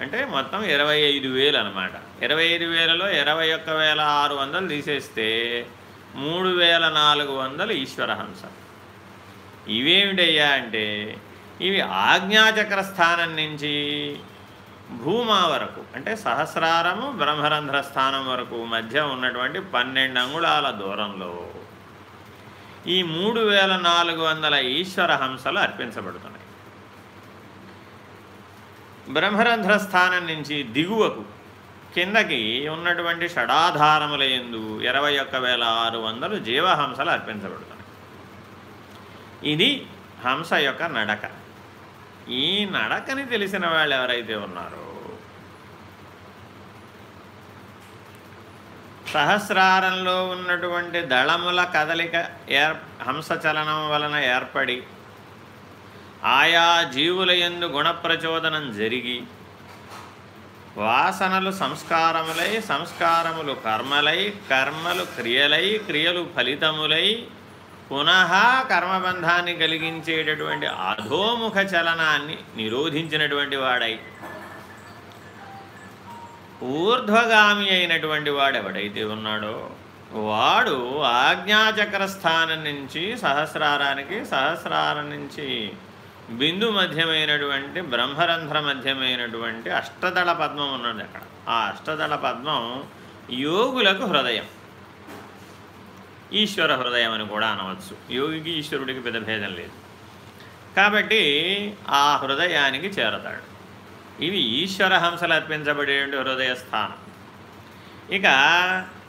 అంటే మొత్తం ఇరవై ఐదు వేలు అనమాట ఇరవై ఐదు వేలలో ఇరవై ఒక్క వేల ఆరు వందలు తీసేస్తే మూడు వేల నాలుగు వందలు ఈశ్వరహంస ఇవేమిటయ్యా అంటే ఇవి ఆజ్ఞాచక్ర స్థానం నుంచి భూమా వరకు అంటే సహస్రారము బ్రహ్మరంధ్ర స్థానం వరకు మధ్య ఉన్నటువంటి పన్నెండు అంగుళాల దూరంలో ఈ మూడు వేల నాలుగు వందల ఈశ్వర హంసలు అర్పించబడుతున్నాయి. బ్రహ్మరంధ్ర స్థానం నుంచి దిగువకు కిందకి ఉన్నటువంటి షడాధారముల ఎందు ఇరవై ఒక్క వేల ఆరు వందలు జీవహంసలు అర్పించబడుతున్నాయి. ఇది హంస యొక్క నడక. ఈ నడకని తెలిసిన వాళ్ళు ఎవరైతే ఉన్నారో సహస్రారంలో ఉన్నటువంటి దళముల కదలిక ఏర్ హంసచలనం వలన ఏర్పడి ఆయా జీవుల ఎందు గుణప్రచోదనం జరిగి వాసనలు సంస్కారములై సంస్కారములు కర్మలై కర్మలు క్రియలై క్రియలు ఫలితములై పునః కర్మబంధాన్ని కలిగించేటటువంటి అధోముఖ చలనాన్ని నిరోధించినటువంటి వాడై ఊర్ధ్వగామి అయినటువంటి వాడు ఎవడైతే ఉన్నాడో వాడు ఆజ్ఞాచక్ర స్థానం నుంచి సహస్రారానికి సహస్రారం నుంచి బిందు మధ్యమైనటువంటి బ్రహ్మరంధ్ర మధ్యమైనటువంటి అష్టదళ పద్మం ఉన్నది అక్కడ. ఆ అష్టదళ పద్మం యోగులకు హృదయం. ఈశ్వర హృదయం అని కూడా అనవచ్చు. యోగికి ఈశ్వరుడికి పెద్ద భేదం లేదు. కాబట్టి ఆ హృదయానికి చేరతాడు. ఇవి ఈశ్వర హంసలు అర్పించబడే హృదయ స్థానం. ఇక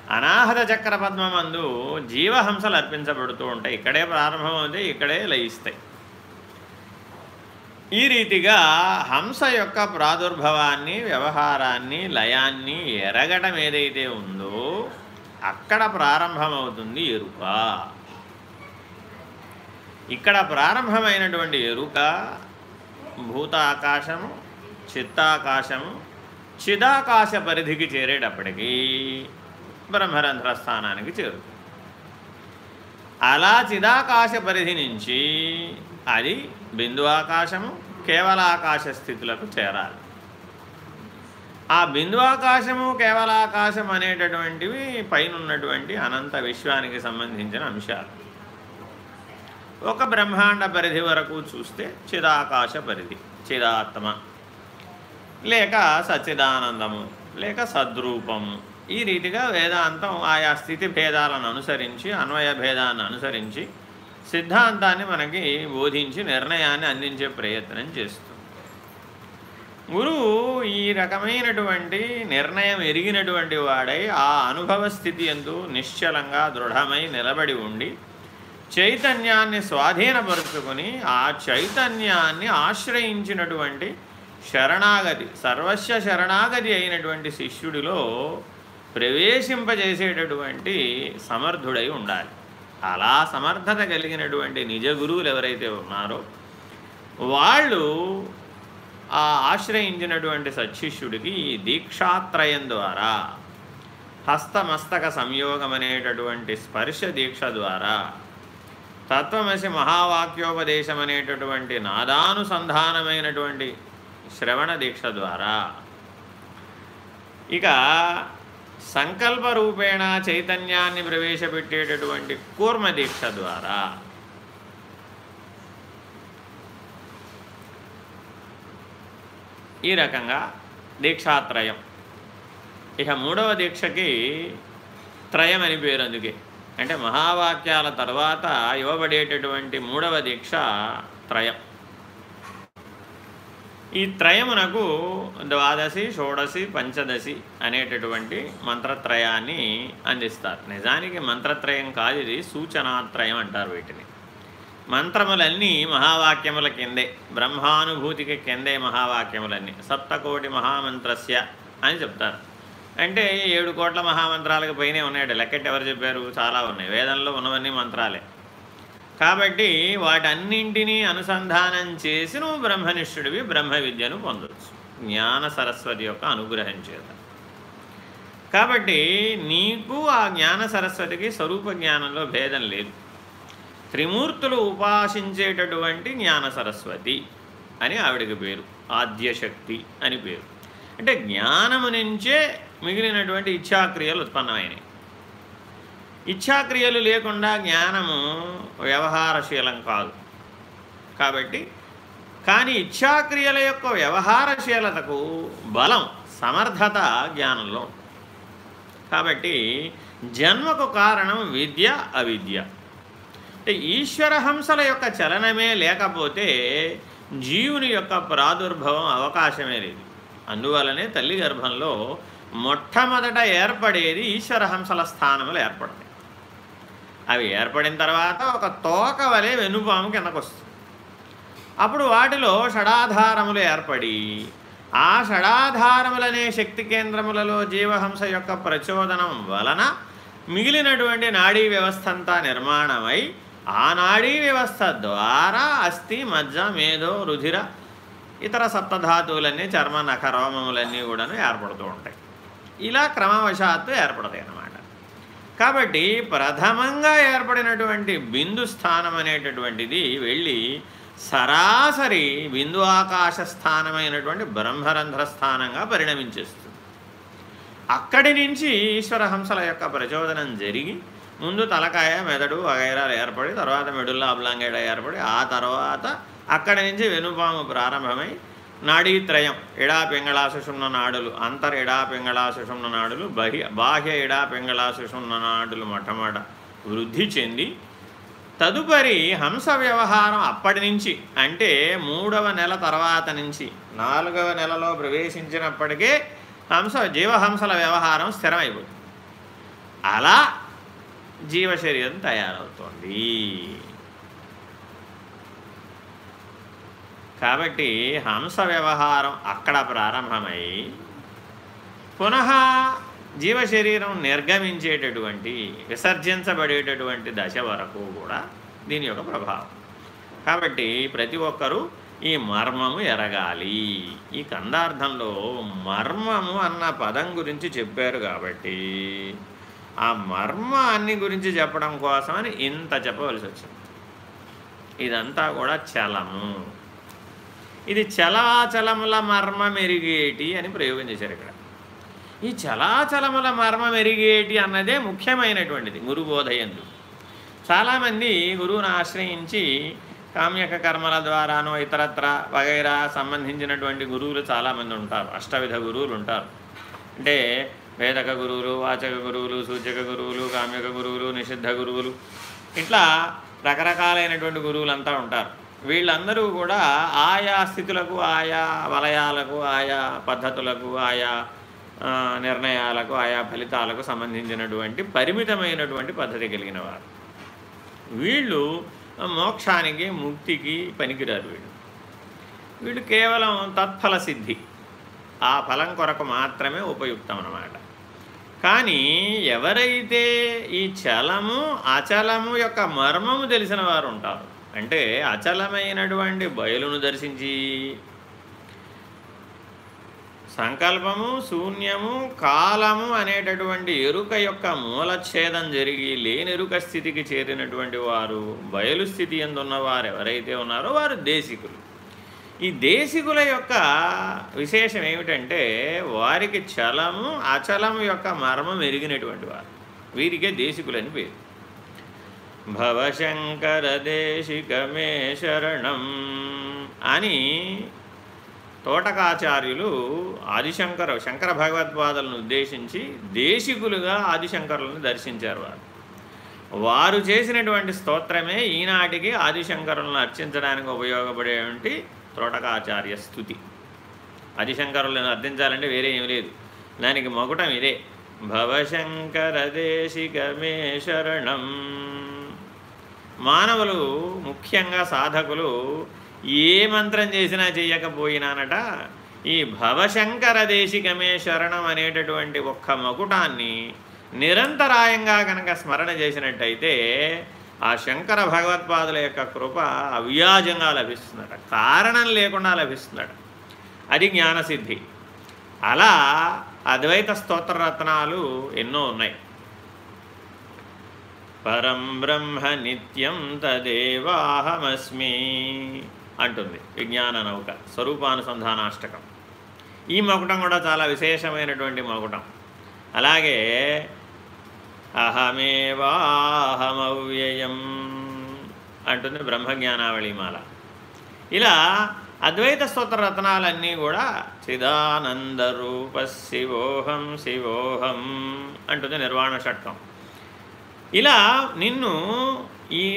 అనాహత చక్ర పద్మమందు జీవహంసలు అర్పించబడుతూ ఉంటాయి. ఇక్కడే ప్రారంభమవుతాయి ఇక్కడే లయిస్తాయి. ఈ రీతిగా హంస యొక్క ప్రాదుర్భవాన్ని వ్యవహారాన్ని లయాన్ని ఎరగడం ఏదైతే ఉందో అక్కడ ప్రారంభమవుతుంది ఎరుక. ఇక్కడ ప్రారంభమైనటువంటి ఎరుక భూతాకాశము చిత్తాకాశము చిదాకాశ పరిధికి చేరేటప్పటికీ బ్రహ్మరంధ్ర స్థానానికి చేరుతుంది. అలా చిదాకాశ పరిధి నుంచి అది బిందు ఆకాశము కేవల ఆకాశ స్థితులకు చేరాలి. ఆ బిందు ఆకాశము కేవలాకాశం అనేటటువంటివి పైన ఉన్నటువంటి అనంత విశ్వానికి సంబంధించిన అంశాలు. ఒక బ్రహ్మాండ పరిధి వరకు చూస్తే చిదాకాశ పరిధి చిదాత్మ లేక సచ్చిదానందము లేక సద్రూపము. ఈ రీతిగా వేదాంతం ఆయా స్థితి భేదాలను అనుసరించి అన్వయ భేదాన్ని అనుసరించి సిద్ధాంతాన్ని మనకి బోధించి నిర్ణయాన్ని అందించే ప్రయత్నం చేస్తుంది. గురువు ఈ రకమైనటువంటి నిర్ణయం ఎరిగినటువంటి వాడై ఆ అనుభవ స్థితి ఎందు నిశ్చలంగా దృఢమై నిలబడి ఉండి చైతన్యాన్ని స్వాధీనపరుచుకొని ఆ చైతన్యాన్ని ఆశ్రయించినటువంటి శరణాగతి సర్వస్వ శరణాగతి అయినటువంటి శిష్యుడిలో ప్రవేశింపజేసేటటువంటి సమర్థుడై ఉండాలి. అలా సమర్థత కలిగినటువంటి నిజ గురువులు ఎవరైతే ఉన్నారో వాళ్ళు ఆ ఆశ్రయించినటువంటి సత్శిష్యుడికి ఈ దీక్షాత్రయం ద్వారా హస్తమస్తక సంయోగం అనేటటువంటి స్పర్శ దీక్ష ద్వారా తత్వమసి మహావాక్యోపదేశం అనేటటువంటి నాదానుసంధానమైనటువంటి శ్రవణ దీక్ష ద్వారా. ఇక సంకల్ప రూపేణ చైతన్యాన్ని ప్రవేశపెట్టేటటువంటి కూర్మ దీక్ష ద్వారా. ఈ రకంగా దీక్షాత్రయం. ఇక మూడవ దీక్షకి త్రయం అని పేరు అందుకే. అంటే మహావాక్యాల తర్వాత ఇవ్వబడేటటువంటి మూడవ దీక్ష త్రయం. ఈ త్రయమునకు ద్వాదశి షోడశి పంచదశి అనేటటువంటి మంత్రత్రయాన్ని అందిస్తారు. నిజానికి మంత్రత్రయం కాదు ఇది సూచనాత్రయం అంటారు వీటిని. మంత్రములన్నీ మహావాక్యముల కిందే బ్రహ్మానుభూతికి కిందే మహావాక్యములన్నీ. సప్తకోటి మహామంత్రస్య అని చెప్తారు. అంటే ఏడు కోట్ల మహామంత్రాలకు పైనే ఉన్నాయట లెక్కెట్టి ఎవరు చెప్పారు? చాలా ఉన్నాయి. వేదంలో ఉన్నవన్నీ మంత్రాలే. కాబట్టి వాటన్నింటినీ అనుసంధానం చేసి నువ్వు బ్రహ్మనిష్ఠుడివి బ్రహ్మ విద్యను పొందవచ్చు జ్ఞాన సరస్వతి యొక్క అనుగ్రహం చేత. కాబట్టి నీకు ఆ జ్ఞాన సరస్వతికి స్వరూప జ్ఞానంలో భేదం లేదు. త్రిమూర్తులు ఉపాసించేటటువంటి జ్ఞాన సరస్వతి అని ఆవిడకి పేరు. ఆద్యశక్తి అని పేరు. అంటే జ్ఞానము నుంచే మిగిలినటువంటి ఇచ్ఛాక్రియలు ఉత్పన్నమైనవి. ఇచ్ఛాక్రియలు లేకుండా జ్ఞానము వ్యవహారశీలం కాదు. కాబట్టి కానీ ఇచ్ఛాక్రియల యొక్క వ్యవహారశీలతకు బలం సమర్థత జ్ఞానంలో కాబట్టి జన్మకు కారణం విద్య అవిద్య. అంటే ఈశ్వర హంసల యొక్క చలనమే లేకపోతే జీవుని యొక్క ప్రాదుర్భవం అవకాశమే లేదు. అందువలనే తల్లి గర్భంలో మొట్టమొదట ఏర్పడేది ఈశ్వర హంసల స్థానములు ఏర్పడతాయి అవి ఏర్పడిన తర్వాత ఒక తోక వలె వెనుపాము కిందకొస్తుంది. అప్పుడు వాటిలో షడాధారములు ఏర్పడి ఆ షడాధారములనే శక్తి కేంద్రములలో జీవహంస యొక్క ప్రచోదనం వలన మిగిలినటువంటి నాడీ వ్యవస్థ అంతా నిర్మాణమై ఆ నాడీ వ్యవస్థ ద్వారా అస్థి మజ్జ మేధో రుధిర ఇతర సప్తధాతువులన్నీ చర్మ నఖరోమములన్నీ కూడా కూడాను ఏర్పడుతూ ఉంటాయి. ఇలా క్రమవశాత్తు ఏర్పడతాయి అన్నమాట. కాబట్టి ప్రథమంగా ఏర్పడినటువంటి బిందు స్థానం అనేటటువంటిది వెళ్ళి సరాసరి బిందు ఆకాశ స్థానమైనటువంటి బ్రహ్మరంధ్ర స్థానంగా పరిణమించేస్తుంది. అక్కడి నుంచి ఈశ్వరహంసల యొక్క ప్రచోదనం జరిగి ముందు తలకాయ మెదడు వగైరాలు ఏర్పడి తర్వాత మెడుల్లా అబ్లాంగేడ ఏర్పడి ఆ తర్వాత అక్కడి నుంచి వెనుపాము ప్రారంభమై నాడీత్రయం ఎడా పింగళా సుషుమ్న నాడులు అంతర్ ఎడా పింగళా సుషుమ్న నాడులు బహి బాహ్య ఎడా పింగళా సుషుమ్న నాడులు మొట్టమొదట వృద్ధి చెంది తదుపరి హంస వ్యవహారం అప్పటి నుంచి అంటే మూడవ నెల తర్వాత నుంచి నాలుగవ నెలలో ప్రవేశించినప్పటికే హంస జీవహంసల వ్యవహారం స్థిరమైపోతుంది. అలా జీవశరీరం తయారవుతుంది. కాబట్టి హంస వ్యవహారం అక్కడ ప్రారంభమై పునః జీవశరీరం నిర్గమించేటటువంటి విసర్జించబడేటటువంటి దశ వరకు కూడా దీని యొక్క ప్రభావం. కాబట్టి ప్రతి ఒక్కరూ ఈ మర్మము ఎరగాలి. ఈ కందార్థంలో మర్మము అన్న పదం గురించి చెప్పారు కాబట్టి ఆ మర్మాన్ని గురించి చెప్పడం కోసమని ఇంత చెప్పవలసి వచ్చింది. ఇదంతా కూడా చలము. ఇది చలాచలముల మర్మ మెరిగేటి అని ప్రయోగం చేశారు ఇక్కడ. ఈ చలాచలముల మర్మ మెరిగేటి అన్నదే ముఖ్యమైనటువంటిది గురుబోధయందు. చాలామంది గురువును ఆశ్రయించి కామ్యక కర్మల ద్వారానో ఇతరత్ర వగైరా సంబంధించినటువంటి గురువులు చాలామంది ఉంటారు. అష్టవిధ గురువులు ఉంటారు. అంటే వేదక గురువులు వాచక గురువులు సూచక గురువులు కామ్యక గురువులు నిషిద్ధ గురువులు ఇట్లా రకరకాలైనటువంటి గురువులంతా ఉంటారు. వీళ్ళందరూ కూడా ఆయా స్థితులకు ఆయా వలయాలకు ఆయా పద్ధతులకు ఆయా నిర్ణయాలకు ఆయా ఫలితాలకు సంబంధించినటువంటి పరిమితమైనటువంటి పద్ధతి కలిగిన వారు వీళ్ళు మోక్షానికి ముక్తికి పనికిరారు వీళ్ళు. వీళ్ళు కేవలం తత్ఫల సిద్ధి. ఆ ఫలం కొరకు మాత్రమే ఉపయుక్తం అన్నమాట. కానీ ఎవరైతే ఈ చలము అచలము యొక్క మర్మము తెలిసిన వారు ఉంటారు అంటే అచలమైనటువంటి బయలును దర్శించి సంకల్పము శూన్యము కాలము అనేటటువంటి ఎరుక యొక్క మూలఛేదం జరిగి లేనెరుక స్థితికి చేరినటువంటి వారు బయలు స్థితి ఎందున్నవారు ఎవరైతే ఉన్నారో వారు దేశికులు. ఈ దేశికుల యొక్క విశేషం ఏమిటంటే వారికి చలము అచలము యొక్క మర్మం ఎరిగినటువంటి వారు. వీరికే దేశికులని పేరు. భవశంకర దేశికమే శరణం అని తోటకాచార్యులు ఆదిశంకర శంకర భగవద్పాదులను ఉద్దేశించి దేశికులుగా ఆదిశంకరులను దర్శించారు వారు. వారు చేసినటువంటి స్తోత్రమే ఈనాటికి ఆదిశంకరులను అర్చించడానికి ఉపయోగపడేటువంటి తోటకాచార్య స్థుతి. ఆదిశంకరులను అర్థించాలంటే వేరే ఏమి లేదు. దానికి మగుటం ఇదే భవశంకర దేశికమే శరణం మానవులు ముఖ్యంగా సాధకులు ఏ మంత్రం చేసినా చెయ్యకపోయినానట ఈ భవశంకర దేశికమే శరణం అనేటటువంటి ఒక్క మకుటాన్ని నిరంతరాయంగా కనుక స్మరణ చేసినట్టయితే ఆ శంకర భగవత్పాదుల యొక్క కృప అవ్యాజంగా లభిస్తుందట కారణం లేకుండా లభిస్తుందట. అది జ్ఞానసిద్ధి. అలా అద్వైత స్తోత్రరత్నాలు ఎన్నో ఉన్నాయి. పరం బ్రహ్మ నిత్యం తదేవాహమస్మి అంటుంది విజ్ఞాన నౌక స్వరూపానుసంధానాష్టకం. ఈ మకుటం కూడా చాలా విశేషమైనటువంటి మకుటం. అలాగే అహమేవాహమవ్యయం అంటుంది బ్రహ్మజ్ఞానావళిమాల ఇలా అద్వైత స్తోత్ర రత్నాలన్నీ కూడా చిదానందరూప శివోహం శివోహం అంటుంది నిర్వాణ షట్కం. ఇలా నిన్ను ఈ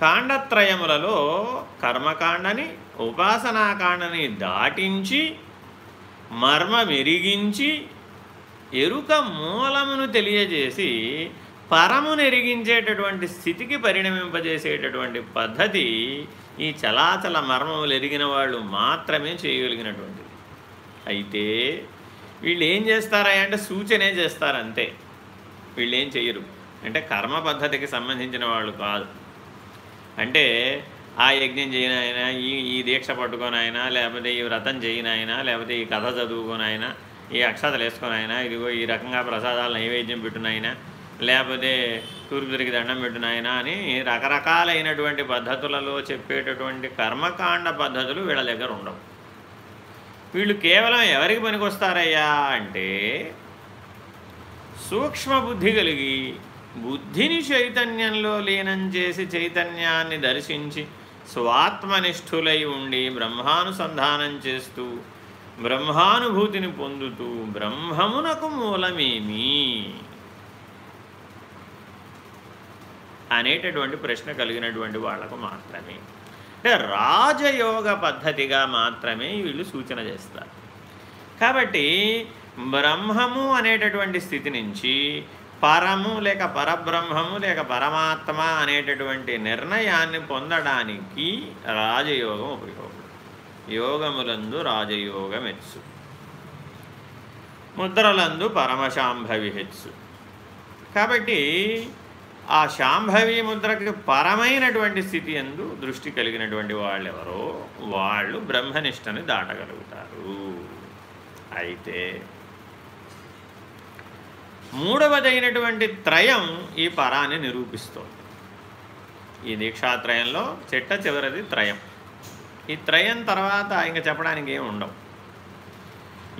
కాండత్రయములలో కర్మకాండని ఉపాసనాకాండని దాటించి మర్మమెరిగించి ఎరుక మూలమును తెలియజేసి పరమును ఎరిగించేటటువంటి స్థితికి పరిణమింపజేసేటటువంటి పద్ధతి ఈ చలాచల మర్మములు ఎరిగిన వాళ్ళు మాత్రమే చేయగలిగినటువంటిది. అయితే వీళ్ళు ఏం చేస్తారా అంటే సూచనే చేస్తారు అంతే వీళ్ళు ఏం చెయ్యరు. అంటే కర్మ పద్ధతికి సంబంధించిన వాళ్ళు కాదు. అంటే ఆ యజ్ఞం చేయనైనా ఈ ఈ దీక్ష పట్టుకొనైనా లేకపోతే ఈ వ్రతం చేయనైనా లేకపోతే ఈ కథ చదువుకొనైనా ఈ అక్షతలు వేసుకొనైనా ఇదిగో ఈ రకంగా ప్రసాదాలు నైవేద్యం పెట్టునైనా లేకపోతే తూర్పు తిరిగి దండం పెట్టునైనా అని రకరకాలైనటువంటి పద్ధతులలో చెప్పేటటువంటి కర్మకాండ పద్ధతులు వీళ్ళ దగ్గర ఉండవు. వీళ్ళు కేవలం ఎవరికి పనికొస్తారయ్యా అంటే సూక్ష్మ బుద్ధి కలిగి బుద్ధిని చైతన్యంలో లీనం చేసి చైతన్యాన్ని దర్శించి స్వాత్మనిష్ఠులై ఉండి బ్రహ్మానుసంధానం చేస్తూ బ్రహ్మానుభూతిని పొందుతూ బ్రహ్మమునకు మూలమేమి? అనేటటువంటి ప్రశ్న కలిగినటువంటి వాళ్ళకు మాత్రమే. అంటే రాజయోగ పద్ధతిగా మాత్రమే వీళ్ళు సూచన చేస్తారు. కాబట్టి బ్రహ్మము అనేటటువంటి స్థితి నుంచి పరము లేక పరబ్రహ్మము లేక పరమాత్మ అనేటటువంటి నిర్ణయాన్ని పొందడానికి రాజయోగం ఉపయోగం. యోగములందు రాజయోగం హెచ్చు ముద్రలందు పరమశాంభవి హెచ్చు. కాబట్టి ఆ శాంభవి ముద్రకి పరమైనటువంటి స్థితి ఎందు దృష్టి కలిగినటువంటి వాళ్ళు ఎవరో వాళ్ళు బ్రహ్మనిష్టని దాటగలుగుతారు. అయితే మూడవదైనటువంటి త్రయం ఈ పరాన్ని నిరూపిస్తోంది. ఈ దీక్షాత్రయంలో చెట్ట చివరిది త్రయం. ఈ త్రయం తర్వాత ఇంకా చెప్పడానికి ఏమి ఉండవు.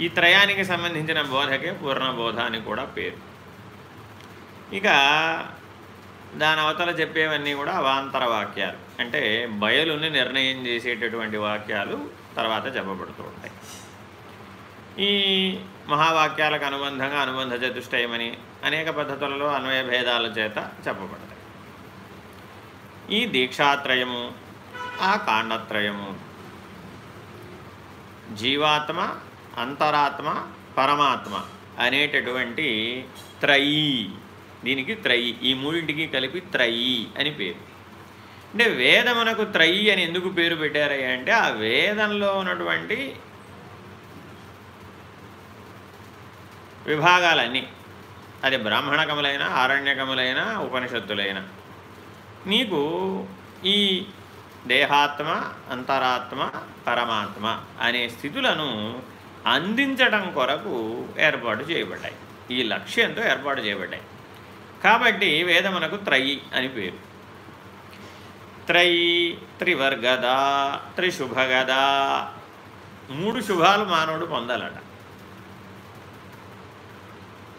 ఈ త్రయానికి సంబంధించిన బోధకే పూర్ణబోధ అని కూడా పేరు. ఇక దాని అవతల చెప్పేవన్నీ కూడా అవాంతర వాక్యాలు. అంటే బయలుని నిర్ణయం చేసేటటువంటి వాక్యాలు తర్వాత చెప్పబడుతూ ఉంటాయి. ఈ మహావాక్యాలకు అనుబంధంగా అనుబంధ చతుష్టయమని అనేక పద్ధతులలో అన్వయ భేదాల చేత చెప్పబడతాయి. ఈ దీక్షాత్రయము ఆ కాండత్రయము జీవాత్మ అంతరాత్మ పరమాత్మ అనేటటువంటి త్రయీ. దీనికి త్రయి ఈ మూడింటికి కలిపి త్రయి అని పేరు. అంటే వేదమునకు త్రయి అని ఎందుకు పేరు పెట్టారయ్యా అంటే ఆ వేదంలో ఉన్నటువంటి విభాగాలన్నీ. అది బ్రాహ్మణకములైన ఆరణ్యకములైన ఉపనిషత్తులైన. నీకు ఈ దేహాత్మ అంతరాత్మ పరమాత్మ అనే స్థితులను అందించడం కొరకు ఏర్పాటు చేయబడ్డాయి. ఈ లక్ష్యంతో ఏర్పాటు చేయబడ్డాయి. కాబట్టి వేదమునకు త్రయి అని పేరు. త్రయి త్రివర్గద త్రిశుభగద మూడు శుభాలు మానవుడు పొందాలట.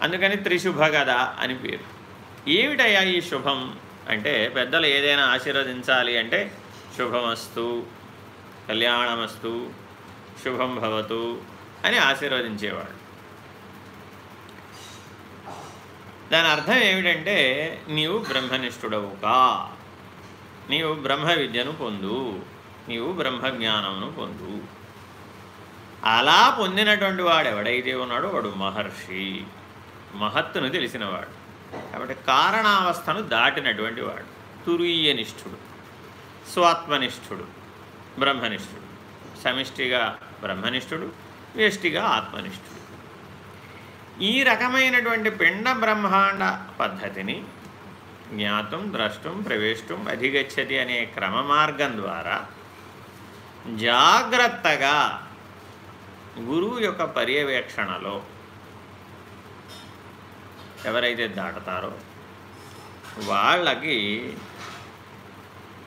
అందుకని త్రిశుభగద అని పేరు. ఏమిటయ్యా ఈ శుభం? అంటే పెద్దలు ఏదైనా ఆశీర్వదించాలి అంటే శుభమస్తు కళ్యాణమస్తు శుభం భవతు అని ఆశీర్వదించేవాడు. దాని అర్థం ఏమిటంటే నీవు బ్రహ్మనిష్ఠుడవుగా నీవు బ్రహ్మ విద్యను పొందు. నీవు బ్రహ్మజ్ఞానమును పొందు. అలా పొందినటువంటి వాడు ఎవడైతే ఉన్నాడో వాడు మహర్షి. మహత్తును తెలిసినవాడు. కాబట్టి కారణావస్థను దాటినటువంటి వాడు. తురీయనిష్ఠుడు స్వాత్మనిష్ఠుడు బ్రహ్మనిష్ఠుడు. సమిష్టిగా బ్రహ్మనిష్ఠుడు వ్యష్టిగా ఆత్మనిష్ఠుడు. ఈ రకమైనటువంటి పిండ బ్రహ్మాండ పద్ధతిని జ్ఞాతం ద్రష్టం ప్రవేశం అధిగచ్చతి అనే క్రమ మార్గం ద్వారా జాగ్రత్తగా గురువు యొక్క పర్యవేక్షణలో ఎవరైతే దాటుతారో వాళ్ళకి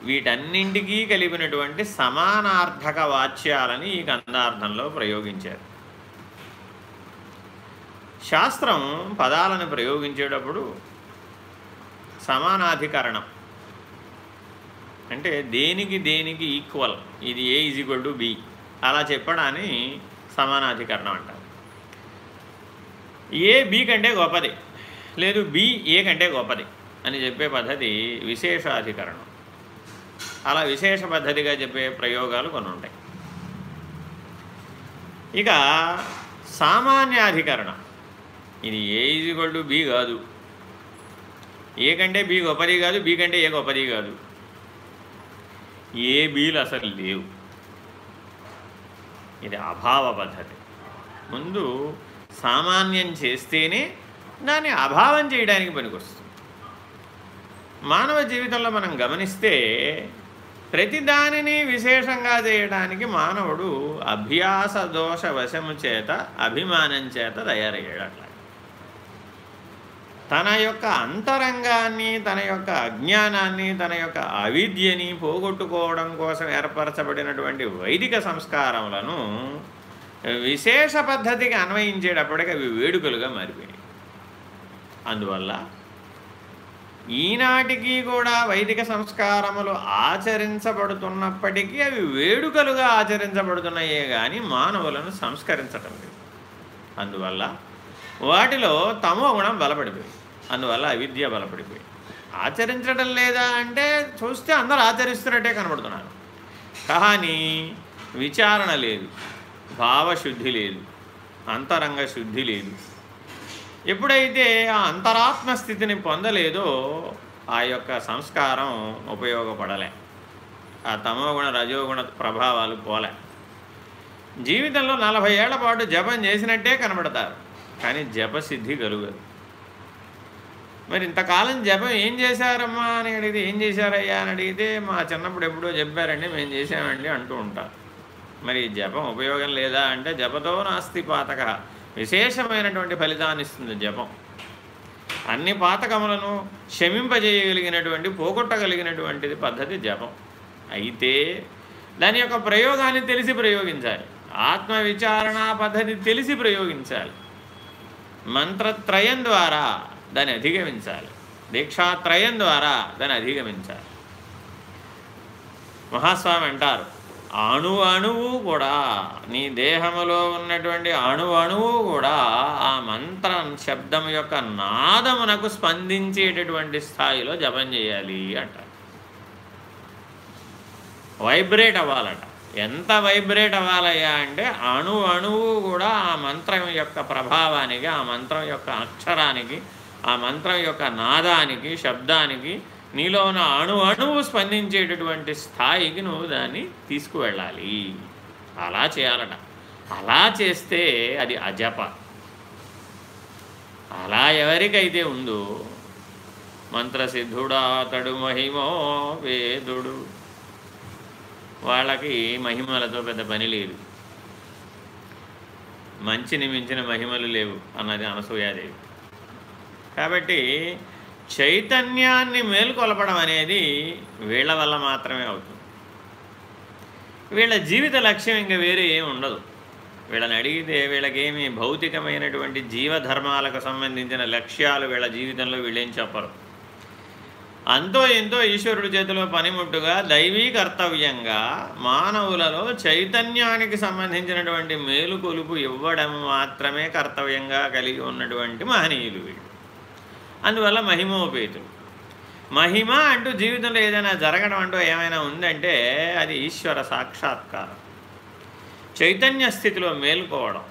వీటన్నింటికీ కలిపినటువంటి సమానార్థక వాచ్యాలని ఈ గంధార్థంలో ప్రయోగించారు. శాస్త్రం పదాలను ప్రయోగించేటప్పుడు సమానాధికరణం అంటే దేనికి దేనికి ఈక్వల్ ఇది A is equal to B అలా చెప్పడాన్ని సమానాధికరణం అంటారు. ఏ బి కంటే గొప్పది. లేదు బి ఏ కంటే గొప్పది అని చెప్పే పద్ధతి విశేషాధికరణం. అలా విశేష పద్ధతిగా చెప్పే ప్రయోగాలు కొన్ని ఉంటాయి. ఇక సామాన్యాధికరణ. ఇది ఏ ఈజ్ టు బి కాదు. ఏ కంటే బి గొప్పది కాదు బి కంటే ఏ గొప్పది కాదు. ఏ బీలు అసలు లేవు. ఇది అభావ పద్ధతి. ముందు సామాన్యం చేస్తేనే దాన్ని అభావం చేయడానికి పనికొస్తుంది. మానవ జీవితంలో మనం గమనిస్తే ప్రతి దానిని విశేషంగా చేయడానికి మానవుడు అభ్యాస దోష వశము చేత అభిమానం చేత తయారయ్యాడు తన యొక్క అంతరంగాన్ని తన యొక్క అజ్ఞానాన్ని తన యొక్క అవిద్యని పోగొట్టుకోవడం కోసం ఏర్పరచబడినటువంటి వైదిక సంస్కారములను విశేష పద్ధతికి అన్వయించేటప్పటికి అవి వేడుకలుగా మారిపోయాయి అందువల్ల ఈనాటికి కూడా వైదిక సంస్కారములు ఆచరించబడుతున్నప్పటికీ అవి వేడుకలుగా ఆచరించబడుతున్నాయే కానీ మానవులను సంస్కరించటం లేదు. అందువల్ల వాటిలో తమో గుణం బలపడిపోయి అందువల్ల అవిద్య బలపడిపోయి. ఆచరించడం లేదా అంటే చూస్తే అందరూ ఆచరిస్తున్నట్టే కనబడుతున్నారు. కానీ విచారణ లేదు భావశుద్ధి లేదు అంతరంగ శుద్ధి లేదు. ఎప్పుడైతే ఆ అంతరాత్మ స్థితిని పొందలేదో ఆ యొక్క సంస్కారం ఉపయోగపడలే. ఆ తమోగుణ రజోగుణ ప్రభావాలు పోలే. జీవితంలో నలభై ఏళ్ళ పాటు జపం చేసినట్టే కనబడతారు. కానీ జపసిద్ధి కలుగదు. మరి ఇంతకాలం జపం ఏం చేశారమ్మా అని అడిగితే ఏం చేశారయ్యా? అని అడిగితే మా చిన్నప్పుడు ఎప్పుడో చెప్పారండి మేము చేసామండి అంటూ ఉంటారు. మరి జపం ఉపయోగం లేదా అంటే జపతో నాస్తి పాతక. విశేషమైనటువంటి ఫలితాన్ని ఇస్తుంది జపం. అన్ని పాతకములను క్షమింపజేయగలిగినటువంటి పోగొట్టగలిగినటువంటిది పద్ధతి జపం. అయితే దాని యొక్క ప్రయోగాన్ని తెలిసి ప్రయోగించాలి. ఆత్మ విచారణ పద్ధతి తెలిసి ప్రయోగించాలి. మంత్రత్రయం ద్వారా దాన్ని అధిగమించాలి. దీక్షాత్రయం ద్వారా దాన్ని అధిగమించాలి. మహాస్వామి అంటారు అణు అణువు కూడా నీ దేహములో ఉన్నటువంటి అణు అణువు కూడా ఆ మంత్రం శబ్దం యొక్క నాదమునకు స్పందించేటటువంటి స్థాయిలో జపం చేయాలి అంటారు వైబ్రేట్ అవ్వాలట. ఎంత వైబ్రేట్ అవ్వాలయ్యా అంటే అణు అణువు కూడా ఆ మంత్రం యొక్క ప్రభావానికి ఆ మంత్రం యొక్క అక్షరానికి ఆ మంత్రం యొక్క నాదానికి శబ్దానికి నీలో ఉన్న అణు అణువు స్పందించేటటువంటి స్థాయికి నువ్వు దాన్ని తీసుకువెళ్ళాలి. అలా చేయాలట. అలా చేస్తే అది అజప. అలా ఎవరికైతే ఉందో మంత్రసిద్ధుడా అతడు మహిమో వేదుడు. వాళ్ళకి మహిమలతో పెద్ద పని లేదు. మంచిని మించిన మహిమలు లేవు అన్నది అనసూయాదేవి. కాబట్టి చైతన్యాన్ని మేల్కొలపడం అనేది వీళ్ళ వల్ల మాత్రమే అవుతుంది. వీళ్ళ జీవిత లక్ష్యం ఇంకా వేరే ఏమి ఉండదు. వీళ్ళని అడిగితే వీళ్ళకేమి భౌతికమైనటువంటి జీవధర్మాలకు సంబంధించిన లక్ష్యాలు వీళ్ళ జీవితంలో వీళ్ళేం చెప్పరు. అంతో ఎంతో ఈశ్వరుడి చేతిలో పనిముట్టుగా దైవీ కర్తవ్యంగా మానవులలో చైతన్యానికి సంబంధించినటువంటి మేలుకొలుపు ఇవ్వడం మాత్రమే కర్తవ్యంగా కలిగి ఉన్నటువంటి మహనీయులు వీళ్ళు. అందువల్ల మహిమోపేతుడు మహిమ అంటూ జీవితంలో ఏదైనా జరగడం అంటూ ఏమైనా ఉందంటే అది ఈశ్వర సాక్షాత్కారం. చైతన్య స్థితిలో మేల్కోవడం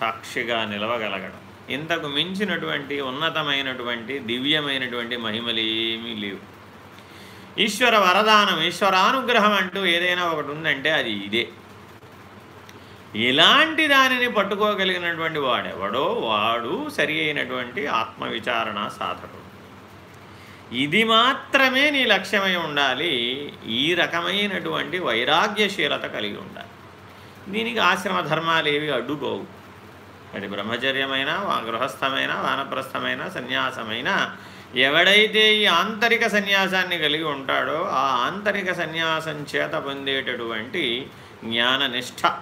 సాక్షిగా నిలవగలగడం. ఇంతకు మించినటువంటి ఉన్నతమైనటువంటి దివ్యమైనటువంటి మహిమలు ఏమీ లేవు. ఈశ్వర వరదానం ఈశ్వరానుగ్రహం అంటూ ఏదైనా ఒకటి ఉందంటే అది ఇదే. ఇలాంటి దానిని పట్టుకోగలిగినటువంటి వాడెవడో? వాడు సరి అయినటువంటి ఆత్మవిచారణ సాధకుడు. ఇది మాత్రమే నీ లక్ష్యమై ఉండాలి. ఈ రకమైనటువంటి వైరాగ్యశీలత కలిగి ఉండాలి. దీనికి ఆశ్రమ ధర్మాలు ఏవి అడ్డుకోవు. అది బ్రహ్మచర్యమైన గృహస్థమైన వానప్రస్థమైన సన్యాసమైన ఎవడైతే ఈ ఆంతరిక సన్యాసాన్ని కలిగి ఉంటాడో ఆ ఆంతరిక సన్యాసం చేత పొందేటటువంటి జ్ఞాననిష్ట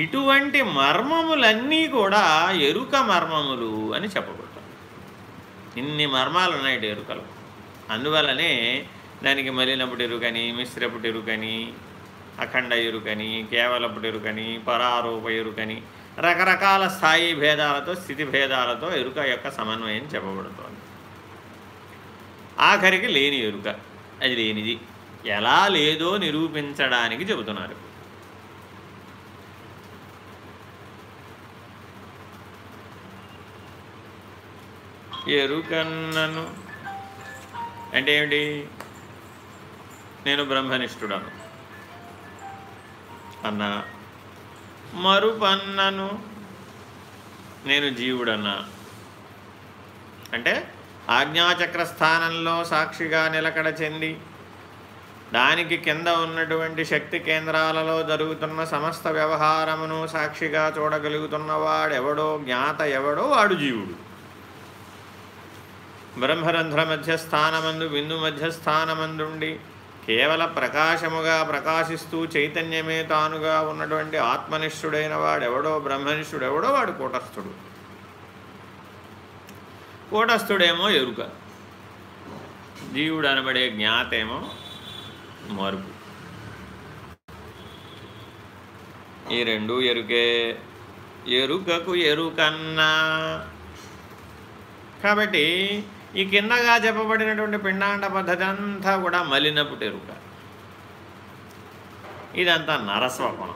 ఇటువంటి మర్మములన్నీ కూడా ఎరుక మర్మములు అని చెప్పబడుతుంది. ఇన్ని మర్మాలు ఉన్నాయి ఎరుకలు. అందువలనే దానికి మలినప్పుడు ఎరుకని మిశ్రపుటి ఎరుకని అఖండ ఎరుకని కేవలపుటి ఎరుకని పరారూప ఎరుకని రకరకాల స్థాయి భేదాలతో స్థితి భేదాలతో ఎరుక యొక్క సమన్వయం చెప్పబడుతోంది. ఆఖరికి లేని ఎరుక. అది లేనిది. ఎలా లేదో నిరూపించడానికి చెబుతున్నారు. ఎరుకన్నను అంటే ఏమిటి? నేను బ్రహ్మనిష్ఠుడను. అన్న మరుపన్నను నేను జీవుడన్నా. అంటే ఆజ్ఞాచక్ర స్థానంలో సాక్షిగా నిలకడ చెంది దానికి కింద ఉన్నటువంటి శక్తి కేంద్రాలలో జరుగుతున్న సమస్త వ్యవహారమును సాక్షిగా చూడగలుగుతున్నవాడెవడో జ్ఞాత ఎవడో వాడు జీవుడు. బ్రహ్మరంధ్ర మధ్యస్థానమందు బిందు మధ్యస్థానమందుండి కేవల ప్రకాశముగా ప్రకాశిస్తూ చైతన్యమే తానుగా ఉన్నటువంటి ఆత్మనిష్ఠుడైన వాడెవడో బ్రహ్మనిష్ఠుడెవడో వాడు కూటస్థుడు. కూటస్థుడేమో ఎరుక. జీవుడు అనబడే జ్ఞాతేమో మరుపు. ఈ రెండు ఎరుకే. ఎరుకకు ఎరుకన్నా. కాబట్టి ఈ కిందగా చెప్పబడినటువంటి పిండాండ పద్ధతి అంతా కూడా మలినపుటి ఎరుక ఇదంతా నరస్వపణం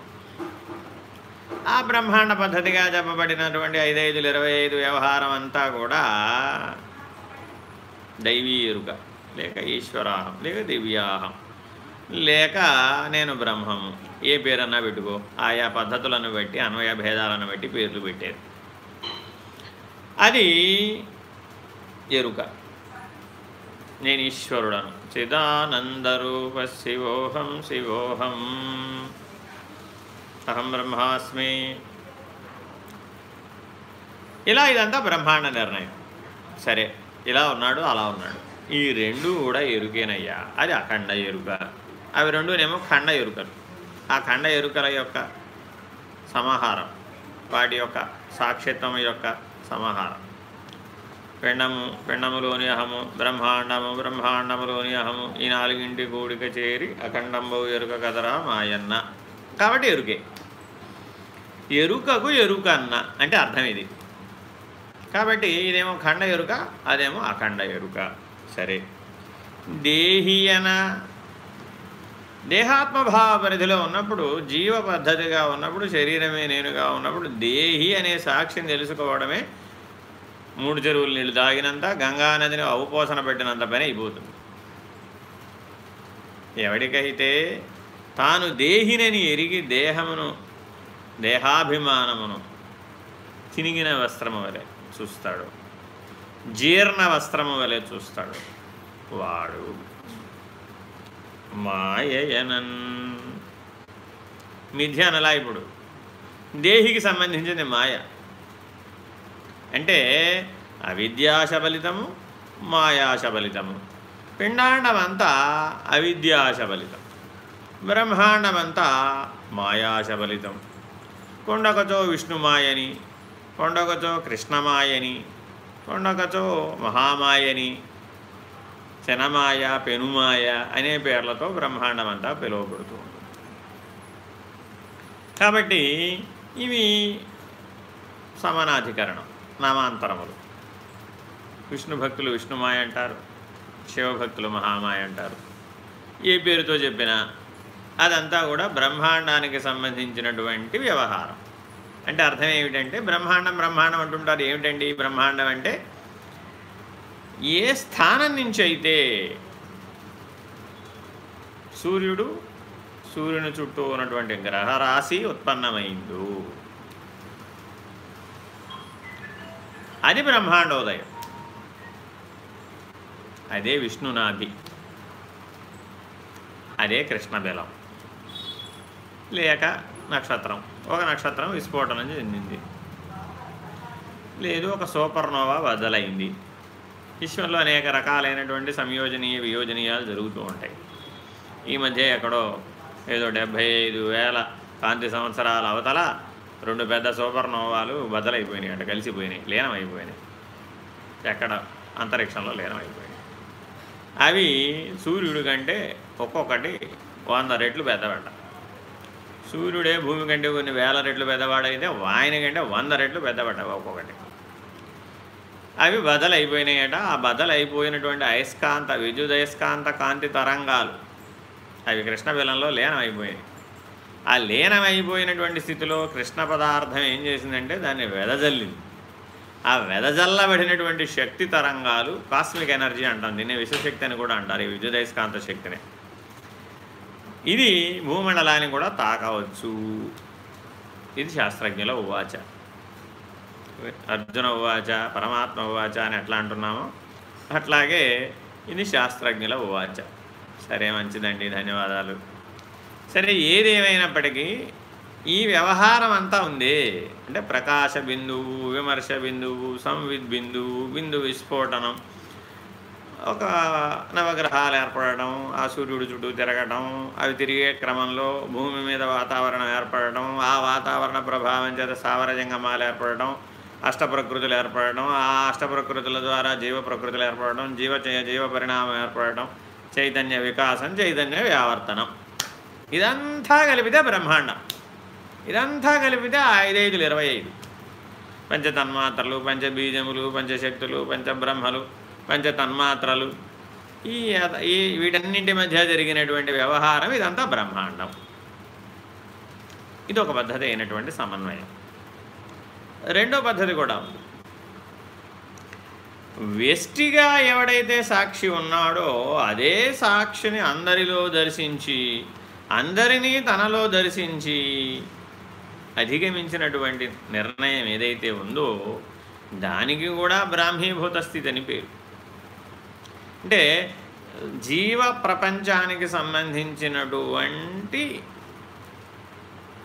ఆ బ్రహ్మాండ పద్ధతిగా చెప్పబడినటువంటి ఐదైదులు ఇరవై ఐదు వ్యవహారం అంతా కూడా దైవీ ఎరుక లేక ఈశ్వరాహం లేక దివ్యాహం లేక నేను బ్రహ్మము. ఏ పేరన్నా పెట్టుకో. ఆయా పద్ధతులను బట్టి అన్వయ భేదాలను బట్టి పేర్లు పెట్టేది. అది ఎరుక. నేను ఈశ్వరుడను. చిదానందరూప శివోహం శివోహం. అహం బ్రహ్మాస్మి. ఇలా ఇదంతా బ్రహ్మాండ నిర్ణయం. సరే ఇలా ఉన్నాడు అలా ఉన్నాడు. ఈ రెండు కూడా ఎరుకేనయ్యా. అది అఖండ ఎరుక. అవి రెండునేమో ఖండ ఎరుకలు. ఆ ఖండ ఎరుకల యొక్క సమాహారం వాటి యొక్క సాక్షిత్వం యొక్క సమాహారం. పిండము పిండములోని అహము బ్రహ్మాండము బ్రహ్మాండములోని అహము ఈ నాలుగింటి కూడిక చేరి అఖండంబు ఎరుక కదరా మాయన్న. కాబట్టి ఎరుకే. ఎరుకకు ఎరుకన్న అంటే అర్థం ఇది. కాబట్టి ఇదేమో ఖండ ఎరుక అదేమో అఖండ ఎరుక. సరే. దేహియన దేహాత్మభావ పరిధిలో ఉన్నప్పుడు జీవ పద్ధతిగా ఉన్నప్పుడు శరీరమే నేనుగా ఉన్నప్పుడు దేహి అనే సాక్షిని తెలుసుకోవడమే మూడు చెరువులు నీళ్ళు తాగినంత గంగానదిని అవపోసన పెట్టినంత పని అయిపోతుంది ఎవడికైతే తాను దేహినని ఎరిగి దేహమును దేహాభిమానమును తినిగిన వస్త్రము వలె చూస్తాడు. జీర్ణ వస్త్రము వలె చూస్తాడు. వాడు మాయనన్ మిథ్య అనలా ఇప్పుడు. దేహికి సంబంధించింది మాయ. అంటే అవిద్యాశబలితము మాయాశబలితము. పిండాండమంతా అవిద్యాశబలితం. బ్రహ్మాండమంతా మాయాశబలితం. కొండకచో విష్ణుమాయని కొండకచో కృష్ణమాయని కొండకచో మహామాయని శనమాయ పెనుమాయ అనే పేర్లతో బ్రహ్మాండమంతా పిలువబడుతూ ఉంటుంది. కాబట్టి ఇవి సమానాధికరణం. నామాంతరములు. విష్ణు భక్తులు విష్ణుమాయ అంటారు శివభక్తులు మహామాయ అంటారు. ఏ పేరుతో చెప్పినా అదంతా కూడా బ్రహ్మాండానికి సంబంధించినటువంటి వ్యవహారం. అంటే అర్థం ఏమిటంటే బ్రహ్మాండం బ్రహ్మాండం అంటుంటారు. ఏమిటండి బ్రహ్మాండం అంటే? ఏ స్థానం నుంచి అయితే సూర్యుడు సూర్యుని చుట్టూ ఉన్నటువంటి గ్రహరాశి ఉత్పన్నమైందో అది బ్రహ్మాండోదయం. అదే విష్ణునాభి. అదే కృష్ణబెలం. లేక నక్షత్రం. ఒక నక్షత్రం విస్ఫోటనం చెందింది. లేదు ఒక సూపర్నోవా బదలైంది విశ్వంలో అనేక రకాలైనటువంటి సంయోజనీయ వియోజనీయాలు జరుగుతూ ఉంటాయి. ఈ మధ్య ఎక్కడో ఏదో డెబ్భై ఐదు వేల కాంతి సంవత్సరాల అవతల రెండు పెద్ద సూపర్ నోవాలు బదలైపోయినాయి అంటే కలిసిపోయినాయి లీనమైపోయినాయి. ఎక్కడ? అంతరిక్షంలో లీనమైపోయినాయి. అవి సూర్యుడి కంటే ఒక్కొక్కటి వంద రెట్లు పెద్దవాడ సూర్యుడే భూమి కంటే కొన్ని వేల రెట్లు పెద్దవాడైతే ఆయన కంటే వంద రెట్లు పెద్దవాడ ఒక్కొక్కటి. అవి బదలైపోయినాయట. ఆ బదలైపోయినటువంటి అయస్కాంత విద్యుదయస్కాంత కాంతి తరంగాలు అవి కృష్ణబిలంలో లీనమైపోయినాయి. ఆ లీనమైపోయినటువంటి స్థితిలో కృష్ణ పదార్థం ఏం చేసిందంటే దాన్ని వెదజల్లింది. ఆ వెదజల్లబడినటువంటి శక్తి తరంగాలు కాస్మిక్ ఎనర్జీ అంటాం. దీన్ని విశ్వశక్తి అని కూడా అంటారు ఈ విద్యుదయస్కాంత శక్తిని. ఇది భూమండలాన్ని కూడా తాకవచ్చు. ఇది శాస్త్రజ్ఞుల ఉవాచ. అర్జున ఉవాచ పరమాత్మ ఉవాచ అని ఎట్లా అంటున్నామో అట్లాగే ఇది శాస్త్రజ్ఞుల ఉవాచ. సరే మంచిదండి. ధన్యవాదాలు. సరే ఏదేమైనప్పటికీ ఈ వ్యవహారం అంతా ఉంది. అంటే ప్రకాశ బిందువు విమర్శ బిందువు సంవిద్ బిందువు బిందు విస్ఫోటనం ఒక నవగ్రహాలు ఏర్పడడం ఆ సూర్యుడు చుట్టూ తిరగడం అవి తిరిగే క్రమంలో భూమి మీద వాతావరణం ఏర్పడడం ఆ వాతావరణ ప్రభావం చేత సావర జంగమాలు ఏర్పడడం అష్టప్రకృతులు ఏర్పడడం ఆ అష్టప్రకృతుల ద్వారా జీవ ప్రకృతులు ఏర్పడడం జీవ జీవ పరిణామం ఏర్పడడం చైతన్య వికాసం చైతన్య వ్యావర్తనం. ఇదంతా కలిపితే బ్రహ్మాండం. ఇదంతా కలిపితే ఐదైదులు ఇరవై ఐదు పంచతన్మాత్రలు పంచబీజములు పంచశక్తులు పంచబ్రహ్మలు పంచతన్మాత్రలు. ఈ ఈ వీటన్నింటి మధ్య జరిగినటువంటి వ్యవహారం ఇదంతా బ్రహ్మాండం. ఇది ఒక పద్ధతి అయినటువంటి సమన్వయం. రెండో పద్ధతి కూడా ఉంది. వ్యష్టిగా ఎవడైతే సాక్షి ఉన్నాడో అదే సాక్షిని అందరిలో దర్శించి అందరినీ తనలో దర్శించి అధిగమించినటువంటి నిర్ణయం ఏదైతే ఉందో దానికి కూడా బ్రాహ్మీభూత స్థితి అని పేరు. అంటే జీవ ప్రపంచానికి సంబంధించినటువంటి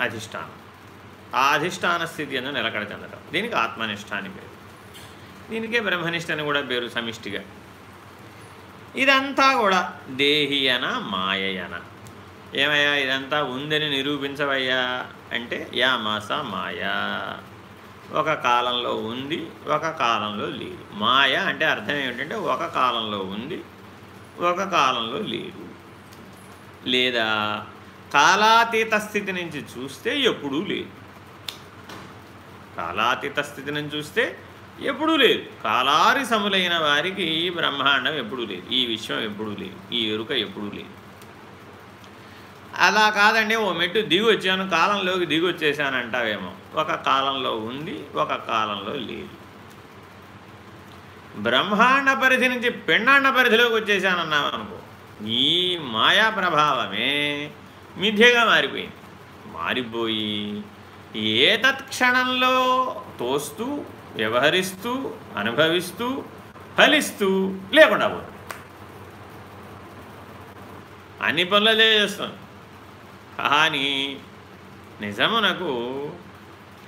అధిష్టానం. ఆ అధిష్టాన స్థితి అని నిలకడ చెందడం దీనికి ఆత్మనిష్ట అని పేరు. దీనికే బ్రహ్మనిష్ట అని కూడా పేరు సమిష్టిగా. ఇదంతా కూడా దేహియన మాయయన. ఏమయ్యా ఇదంతా ఉందని నిరూపించవయ్యా అంటే యా మాస మాయా. ఒక కాలంలో ఉంది ఒక కాలంలో లేదు. మాయ అంటే అర్థం ఏమిటంటే ఒక కాలంలో ఉంది ఒక కాలంలో లేదు. లేదా కాలాతీత స్థితి నుంచి చూస్తే ఎప్పుడూ లేదు. కాలాతీత స్థితి నుంచి చూస్తే ఎప్పుడూ లేదు. కాలారి సములైన వారికి ఈ బ్రహ్మాండం ఎప్పుడూ లేదు. ఈ విశ్వం ఎప్పుడూ లేదు. ఈ ఎరుక ఎప్పుడూ లేదు. అలా కాదండి ఓ మెట్టు దిగి వచ్చాను కాలంలోకి దిగి వచ్చేసాను అంటావేమో ఒక కాలంలో ఉంది ఒక కాలంలో లేదు. బ్రహ్మాండ పరిధి నుంచి పిండాండ పరిధిలోకి వచ్చేసానన్నావు అనుకో ఈ మాయా ప్రభావమే మిథ్యగా మారిపోయింది. మారిపోయి ఏ తత్క్షణంలో తోస్తూ వ్యవహరిస్తూ అనుభవిస్తూ ఫలిస్తూ లేకుండా పోతుంది. అన్ని పనులు చేస్తుంది కానీ నిజమునకు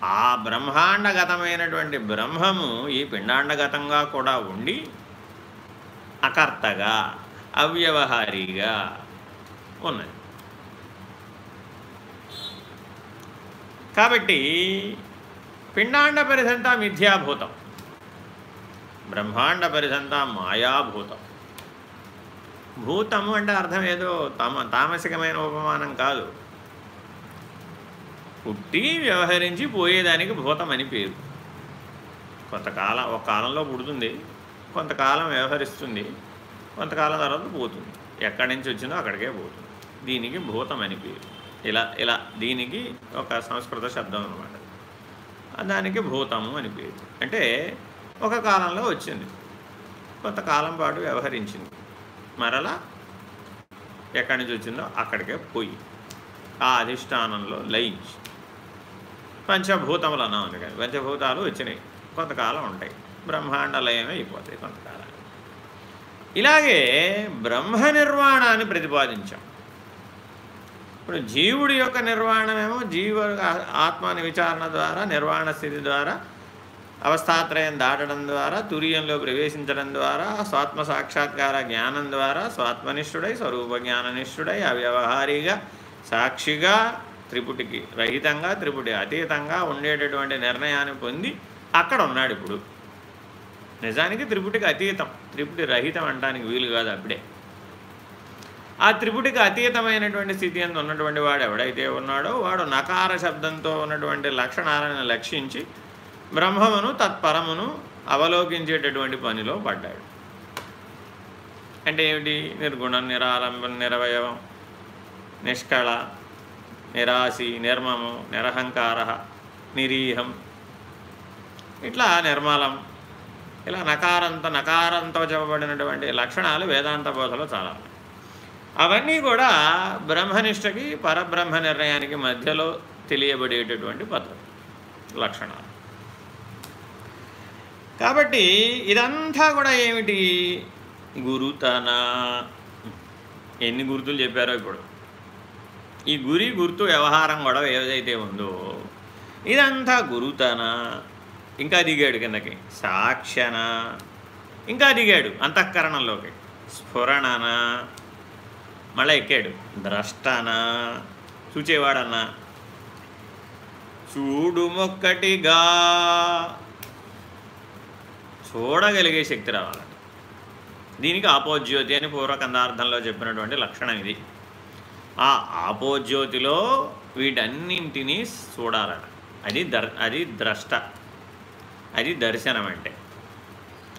ఆ బ్రహ్మాండగతమైనటువంటి బ్రహ్మము ఈ పిండాండగతంగా కూడా ఉండి అకర్తగా అవ్యవహారిగా ఉన్నది. కాబట్టి పిండాండ పరిధంతా మిథ్యాభూతం బ్రహ్మాండ పరిధంతా మాయాభూతం. భూతము అంటే అర్థం ఏదో తమ తామసికమైన ఉపమానం కాదు. పుట్టి వ్యవహరించి పోయేదానికి భూతం అని పేరు. కొంతకాలం ఒక కాలంలో పుడుతుంది కొంతకాలం వ్యవహరిస్తుంది కొంతకాలం తర్వాత పోతుంది. ఎక్కడి నుంచి వచ్చిందో అక్కడికే పోతుంది. దీనికి భూతం అని పేరు. ఇలా ఇలా దీనికి ఒక సంస్కృత శబ్దం అనమాట దానికి భూతము అని పేరు. అంటే ఒక కాలంలో వచ్చింది. కొంతకాలం పాటు వ్యవహరించింది. మరలా ఎక్కడి నుంచి వచ్చిందో అక్కడికే పోయి ఆ అధిష్టానంలో లయించి పంచభూతములు అన్నాం అందుకని. పంచభూతాలు వచ్చినాయి. కొంతకాలం ఉంటాయి. బ్రహ్మాండ లయమే అయిపోతాయి కొంతకాలం ఇలాగే బ్రహ్మ నిర్వాణాన్ని ప్రతిపాదించాం. ఇప్పుడు జీవుడి యొక్క నిర్వాణమేమో జీవ ఆత్మాని విచారణ ద్వారా నిర్వాణ స్థితి ద్వారా అవస్థాత్రయం దాటడం ద్వారా తురియంలో ప్రవేశించడం ద్వారా స్వాత్మ సాక్షాత్కార జ్ఞానం ద్వారా స్వాత్మనిష్ఠుడై స్వరూప జ్ఞాననిష్ఠుడై అవ్యవహారిగా సాక్షిగా త్రిపుటికి రహితంగా త్రిపుటి అతీతంగా ఉండేటటువంటి నిర్ణయాన్ని పొంది అక్కడ ఉన్నాడు ఇప్పుడు. నిజానికి త్రిపుటికి అతీతం. త్రిపుటి రహితం అనడానికి వీలు కాదు అప్పుడే. ఆ త్రిపుటికి అతీతమైనటువంటి స్థితి అందు ఉన్నటువంటి వాడు ఎవడైతే ఉన్నాడో వాడు నకార శబ్దంతో ఉన్నటువంటి లక్షణాలను లక్షించి బ్రహ్మమును తత్పరమును అవలోకించేటటువంటి పనిలో పడ్డాడు. అంటే ఏమిటి? నిర్గుణం నిరాలంబం నిరవయవం నిష్కళ నిరాశి నిర్మము నిరహంకార నిరీహం. ఇట్లా నిర్మలం. ఇలా నకారంత నకారంతో చెప్పబడినటువంటి లక్షణాలు వేదాంత బోధలో చాలా అవన్నీ కూడా బ్రహ్మనిష్టకి పరబ్రహ్మ నిర్ణయానికి మధ్యలో తెలియబడేటటువంటి పద్ధతి లక్షణాలు. కాబట్టి ఇదంతా కూడా ఏమిటి? గురుతన. ఎన్ని గుర్తులు చెప్పారో ఇప్పుడు? ఈ గురి గుర్తు వ్యవహారం కూడా ఏదైతే ఉందో ఇదంతా గురుతన? ఇంకా దిగాడు కిందకి. సాక్షన? ఇంకా దిగాడు అంతఃకరణంలోకి. స్ఫురణన? మళ్ళీ ఎక్కాడు. ద్రష్టన? చూచేవాడన్నా. చూడు మొక్కటిగా. చూడగలిగే శక్తి రావాలంట. దీనికి ఆపోజ్యోతి అని పూర్వకందార్థంలో చెప్పినటువంటి లక్షణం ఇది. ఆ ఆపోజ్యోతిలో వీటన్నింటినీ చూడాలట. అది దర్ అది ద్రష్ట. అది దర్శనం అంటే.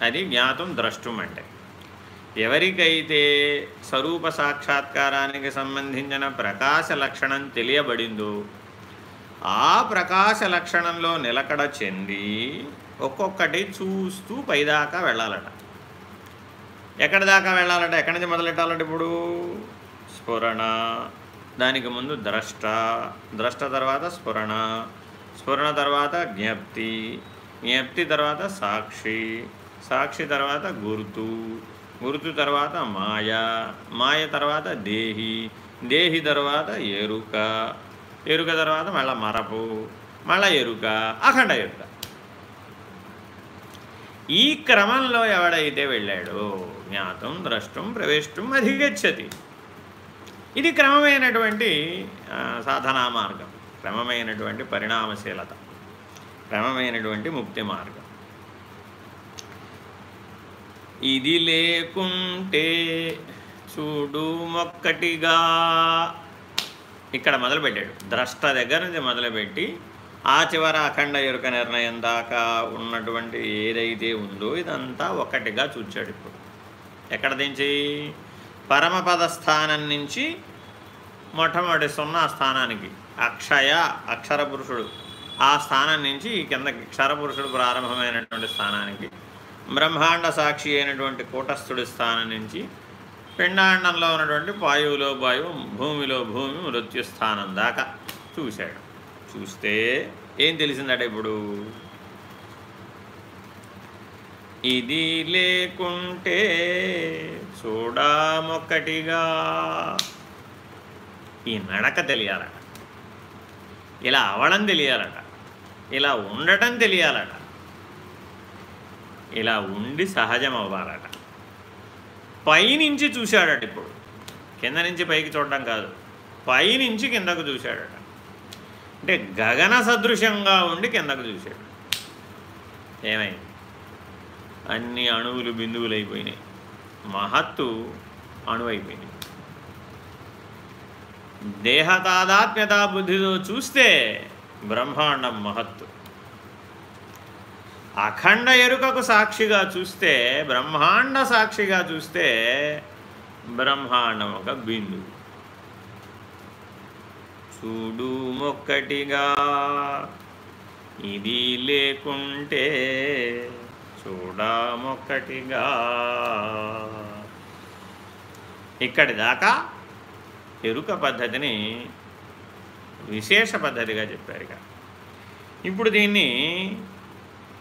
అది జ్ఞాతం ద్రష్టం అంటే. ఎవరికైతే స్వరూప సాక్షాత్కారానికి సంబంధించిన ప్రకాశ లక్షణం తెలియబడిందో ఆ ప్రకాశ లక్షణంలో నిలకడ చెంది ఒక్కొక్కటి చూస్తూ పైదాకా వెళ్ళాలట. ఎక్కడి దాకా వెళ్ళాలట? ఎక్కడి నుంచి మొదలెట్టాలంటే ఇప్పుడు? స్ఫురణ. దానికి ముందు ద్రష్ట. ద్రష్ట తర్వాత స్ఫురణ. స్ఫురణ తర్వాత జ్ఞప్తి. జ్ఞప్తి తర్వాత సాక్షి. సాక్షి తర్వాత గుర్తు. గుర్తు తర్వాత మాయ. మాయ తర్వాత దేహి. దేహి తర్వాత ఎరుక. ఎరుక తర్వాత మళ్ళా మరపు. మళ్ళా ఎరుక. అఖండ ఎరుక. ఈ క్రమంలో ఎవడైతే వెళ్ళాడో జ్ఞాతం ద్రష్టం ప్రవేశం అధిగచ్చతి ఇది క్రమమైనటువంటి సాధనా మార్గం. క్రమమైనటువంటి పరిణామశీలత. క్రమమైనటువంటి ముక్తి మార్గం. ఇది లేకుంటే చూడు మొక్కటిగా. ఇక్కడ మొదలుపెట్టాడు. ద్రష్ట దగ్గర నుంచి మొదలుపెట్టి ఆ చివర అఖండ ఎరుక నిర్ణయం దాకా ఉన్నటువంటి ఏదైతే ఉందో ఇదంతా ఒక్కటిగా చూచాడు ఇప్పుడు. ఎక్కడ దించి? పరమపద స్థానం నుంచి మొట్టమొదటి సున్నా స్థానానికి అక్షయ అక్షర పురుషుడు. ఆ స్థానం నుంచి కిందకి క్షరపురుషుడు ప్రారంభమైనటువంటి స్థానానికి బ్రహ్మాండ సాక్షి అయినటువంటి కూటస్థుడి స్థానం నుంచి పిండాండంలో ఉన్నటువంటి వాయువులో వాయువు భూమిలో భూమి మృత్యు స్థానం దాకా చూశాడు. చూస్తే ఏం తెలిసిందట ఇప్పుడు? ఇది లేకుంటే చూడమొక్కటిగా. ఈ నడక తెలియాలట. ఇలా అవడం తెలియాలట. ఇలా ఉండటం తెలియాలట. ఇలా ఉండి సహజం అవ్వాలట పైనుంచి చూశాడట ఇప్పుడు. కింద నుంచి పైకి చూడడం కాదు. పైనుంచి కిందకు చూశాడట. అంటే గగన సదృశంగా ఉండి కిందకు చూశాడు. ఏమైంది? అన్ని అణువులు బిందువులు అయిపోయినాయి మహత్తు అణువైపోయింది. దేహతాదాత్మ్యతా బుద్ధితో చూస్తే బ్రహ్మాండం మహత్తు అఖండ ఎరుకకు సాక్షిగా చూస్తే బ్రహ్మాండ సాక్షిగా చూస్తే బ్రహ్మాండం ఒక బిందు. చూడు మొక్కటిగా ఇది లేకుంటే చూడమొక్కటిగా. ఇక్కడి దాకా ఎరుక పద్ధతిని విశేష పద్ధతిగా చెప్పారు ఇక. ఇప్పుడు దీన్ని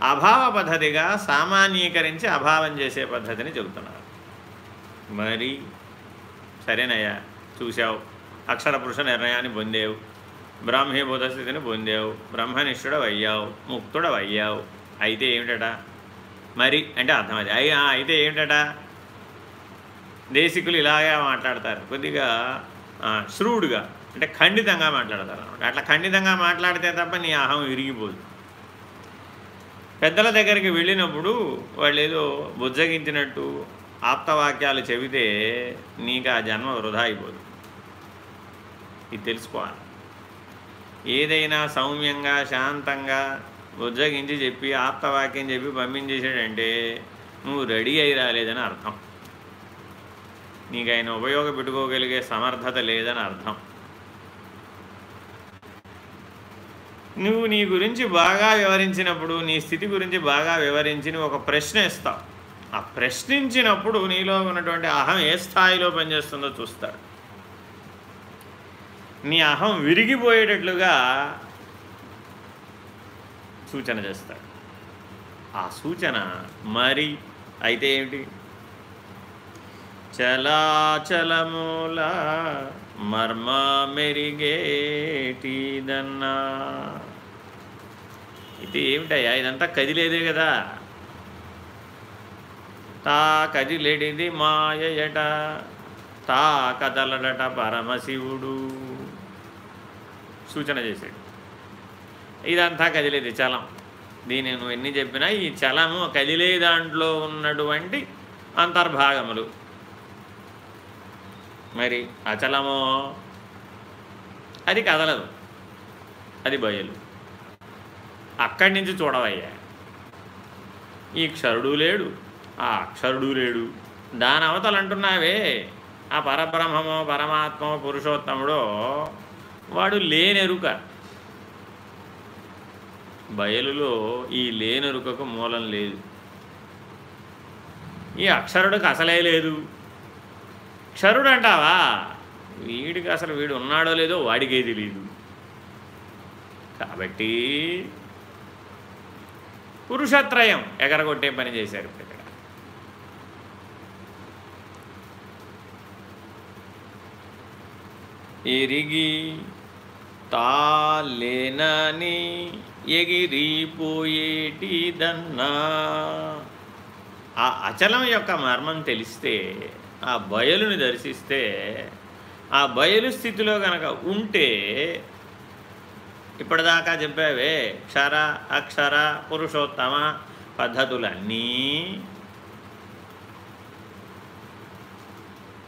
అభావ పద్ధతిగా సామాన్యీకరించి అభావం చేసే పద్ధతిని చెబుతున్నారు. మరి సరేనయ్యా చూసావు అక్షర పురుష నిర్ణయాన్ని పొందేవు. బ్రాహ్మీభూత స్థితిని పొందావు. బ్రహ్మనిష్ఠుడవయ్యావు. ముక్తుడవయ్యావు. అయితే ఏమిటట? మరి అంటే అర్థం అయ్యా అయితే ఏమిటట? దేశికులు ఇలాగే మాట్లాడతారు. కొద్దిగా శ్రూడుగా అంటే ఖండితంగా మాట్లాడతారు అనమాట అట్లా ఖండితంగా మాట్లాడితే తప్ప నీ అహం విరిగిపోదు. పెద్దల దగ్గరికి వెళ్ళినప్పుడు వాళ్ళు ఏదో బుజ్జగించినట్టు ఆప్తవాక్యాలు చెబితే నీకు ఆ జన్మ వృధా అయిపోదు. ఇది తెలుసుకోవాలి. ఏదైనా సౌమ్యంగా శాంతంగా బుజ్జగించి చెప్పి ఆప్తవాక్యం చెప్పి పంపించేసాడంటే నువ్వు రెడీ అయి రాలేదని అర్థం. నీకు ఆయన ఉపయోగపెట్టుకోగలిగే సమర్థత లేదని అర్థం. నువ్వు నీ గురించి బాగా వివరించినప్పుడు నీ స్థితి గురించి బాగా వివరించి నువ్వు ఒక ప్రశ్న ఇస్తావు ఆ ప్రశ్నించినప్పుడు నీలో ఉన్నటువంటి అహం ఏ స్థాయిలో పనిచేస్తుందో చూస్తాడు. నీ అహం విరిగిపోయేటట్లుగా సూచన చేస్తాడు. ఆ సూచన మరి అయితే ఏమిటి? చలాచలమూల మర్మ మెరిగేటిదన్నా. ఇది ఏమిటయ్యా? ఇదంతా కదిలేదే కదా. తా కదిలేడిది మాయయట. తా కదలడట పరమశివుడు. సూచన చేశాడు. ఇదంతా కదిలేది చలం. దీని నువ్వు ఎన్ని చెప్పినా ఈ చలము కదిలే దాంట్లో ఉన్నటువంటి అంతర్భాగములు. మరి అచలమో అది కదలదు. అది బయలు. అక్కడి నుంచి చూడవయ్యా. ఈ క్షరుడు లేడు. ఆ అక్షరుడు లేడు. దాని అవతలు అంటున్నావే. ఆ పరబ్రహ్మమో పరమాత్మో పురుషోత్తముడో వాడు లేనెరుక. బయలులో ఈ లేనరుకకు మూలం లేదు. ఈ అక్షరుడికి అసలే లేదు. క్షరుడు అంటావా వీడికి అసలు వీడు ఉన్నాడో లేదో వాడికే తెలియదు కాబట్టి పురుషత్రయం ఎగరగొట్టే పని చేశారు ఇక్కడ ఎరిగి తాలేనని ఎగిరిపోయేటిదన్నా. ఆ అచలం యొక్క మర్మం తెలిస్తే ఆ బయలుని దర్శిస్తే ఆ బయలు స్థితిలో గనక ఉంటే ఇప్పటిదాకా చెప్పావే క్షర అక్షర పురుషోత్తమ పద్ధతులన్నీ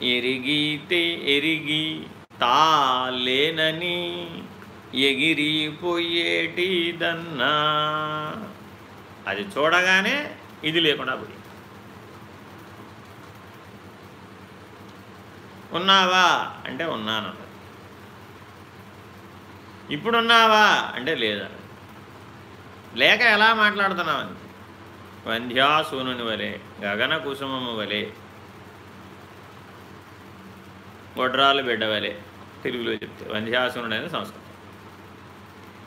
ఎరిగితే ఎరిగి తాలేనని. ఎగిరిపోయేటిదన్నా. అది చూడగానే ఇది లేకుండా పోయి ఉన్నావా? అంటే ఉన్నాను ఇప్పుడున్నావా? అంటే లేదా లేక ఎలా మాట్లాడుతున్నావు వంధ్యాసూనుని వలె గగన కుసుమము వలె గొడ్రాలు బిడ్డ వలె తెలుగులో చెప్తే. వంధ్యాసునుడు అనేది సంస్కృతం.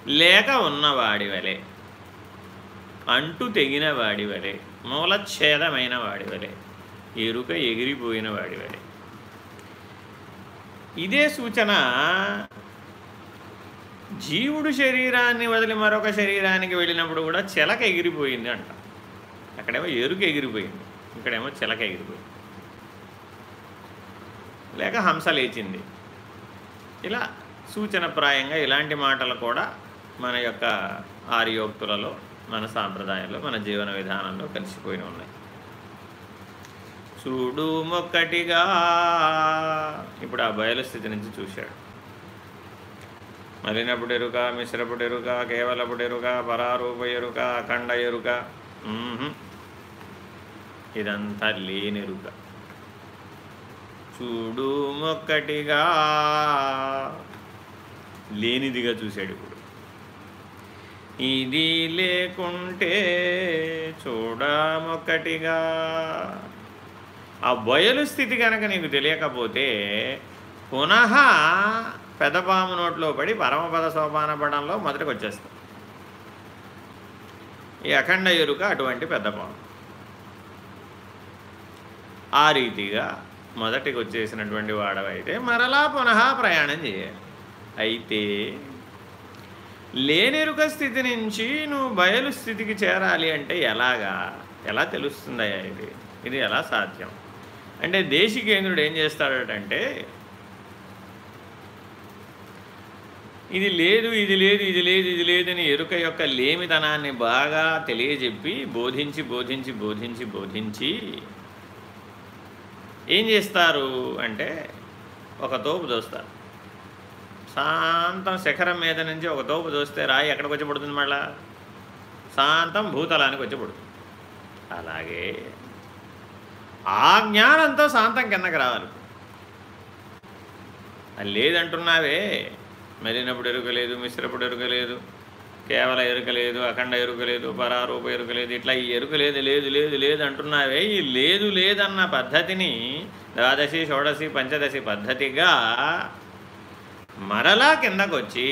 లేక ఉన్నవాడి వలె అంటు తెగిన వాడి వలె మూలఛేదమైన వాడి వలె ఎరుక ఎగిరిపోయిన వాడి వలె ఇదే సూచన జీవుడు శరీరాన్ని వదిలి మరొక శరీరానికి వెళ్ళినప్పుడు కూడా చిలక ఎగిరిపోయింది అంట. అక్కడేమో ఎరుక ఎగిరిపోయింది. ఇక్కడేమో చిలక ఎగిరిపోయింది. లేక హంస లేచింది. ఇలా సూచనప్రాయంగా ఇలాంటి మాటలు కూడా మన యొక్క ఆర్యోక్తులలో మన సాంప్రదాయంలో మన జీవన విధానంలో కలిసిపోయి ఉన్నాయి. చూడు మొక్కటిగా. ఇప్పుడు ఆ బయలుస్థితి నుంచి చూశాడు. మలినప్పుడు ఎరుక మిశ్రపుడు ఎరుక కేవలపుడు ఎరుక పరారూప ఎరుక అఖండ ఎరుక. ఇదంతా లేనెరుక చూడు మొక్కటిగా. లేనిదిగా చూశాడు ఇది లేకుంటే చూడమొక్కటిగా ఆ బయలు స్థితి కనుక నీకు తెలియకపోతే పునః పెదపాము నోట్లో పడి పరమపద సోపాన పడంలో మొదటికి వచ్చేస్తాం ఈ అఖండ ఎరుక అటువంటి పెద్దపాము. ఆ రీతిగా మొదటికి వచ్చేసినటువంటి వాడవైతే మరలా పునః ప్రయాణం చేయాలి. అయితే లేనెరుక స్థితి నుంచి నువ్వు బయలు స్థితికి చేరాలి అంటే ఎలాగా? ఎలా తెలుస్తుందయ్యా ఇది? ఇది ఎలా సాధ్యం? అంటే దేశికేంద్రుడు ఏం చేస్తాడటంటే ఇది లేదు ఇది లేదు ఇది లేదు ఇది లేదని ఎరుక యొక్క లేమితనాన్ని బాగా తెలియజెప్పి బోధించి బోధించి బోధించి బోధించి ఏం చేస్తారు అంటే ఒక తోపు దోస్తారు. శాంతం శిఖరం మీద నుంచి ఒక తోపు చూస్తే రాయి ఎక్కడికి వచ్చి పడుతుంది మళ్ళా? శాంతం భూతలానికి వచ్చి పడుతుంది. అలాగే ఆ జ్ఞానంతో శాంతం కిందకి రావాలి. అది లేదంటున్నావే. మెలినప్పుడు ఎరుకలేదు మిశ్రపుడు ఎరుకలేదు కేవల ఎరుకలేదు అఖండ ఎరుకలేదు పరారూప ఎరుకలేదు ఇట్లా ఈ ఎరుకలేదు లేదు లేదు లేదు అంటున్నావే. ఈ లేదు లేదన్న పద్ధతిని ద్వాదశి షోడశి పంచదశి పద్ధతిగా మరలా కిందకొచ్చి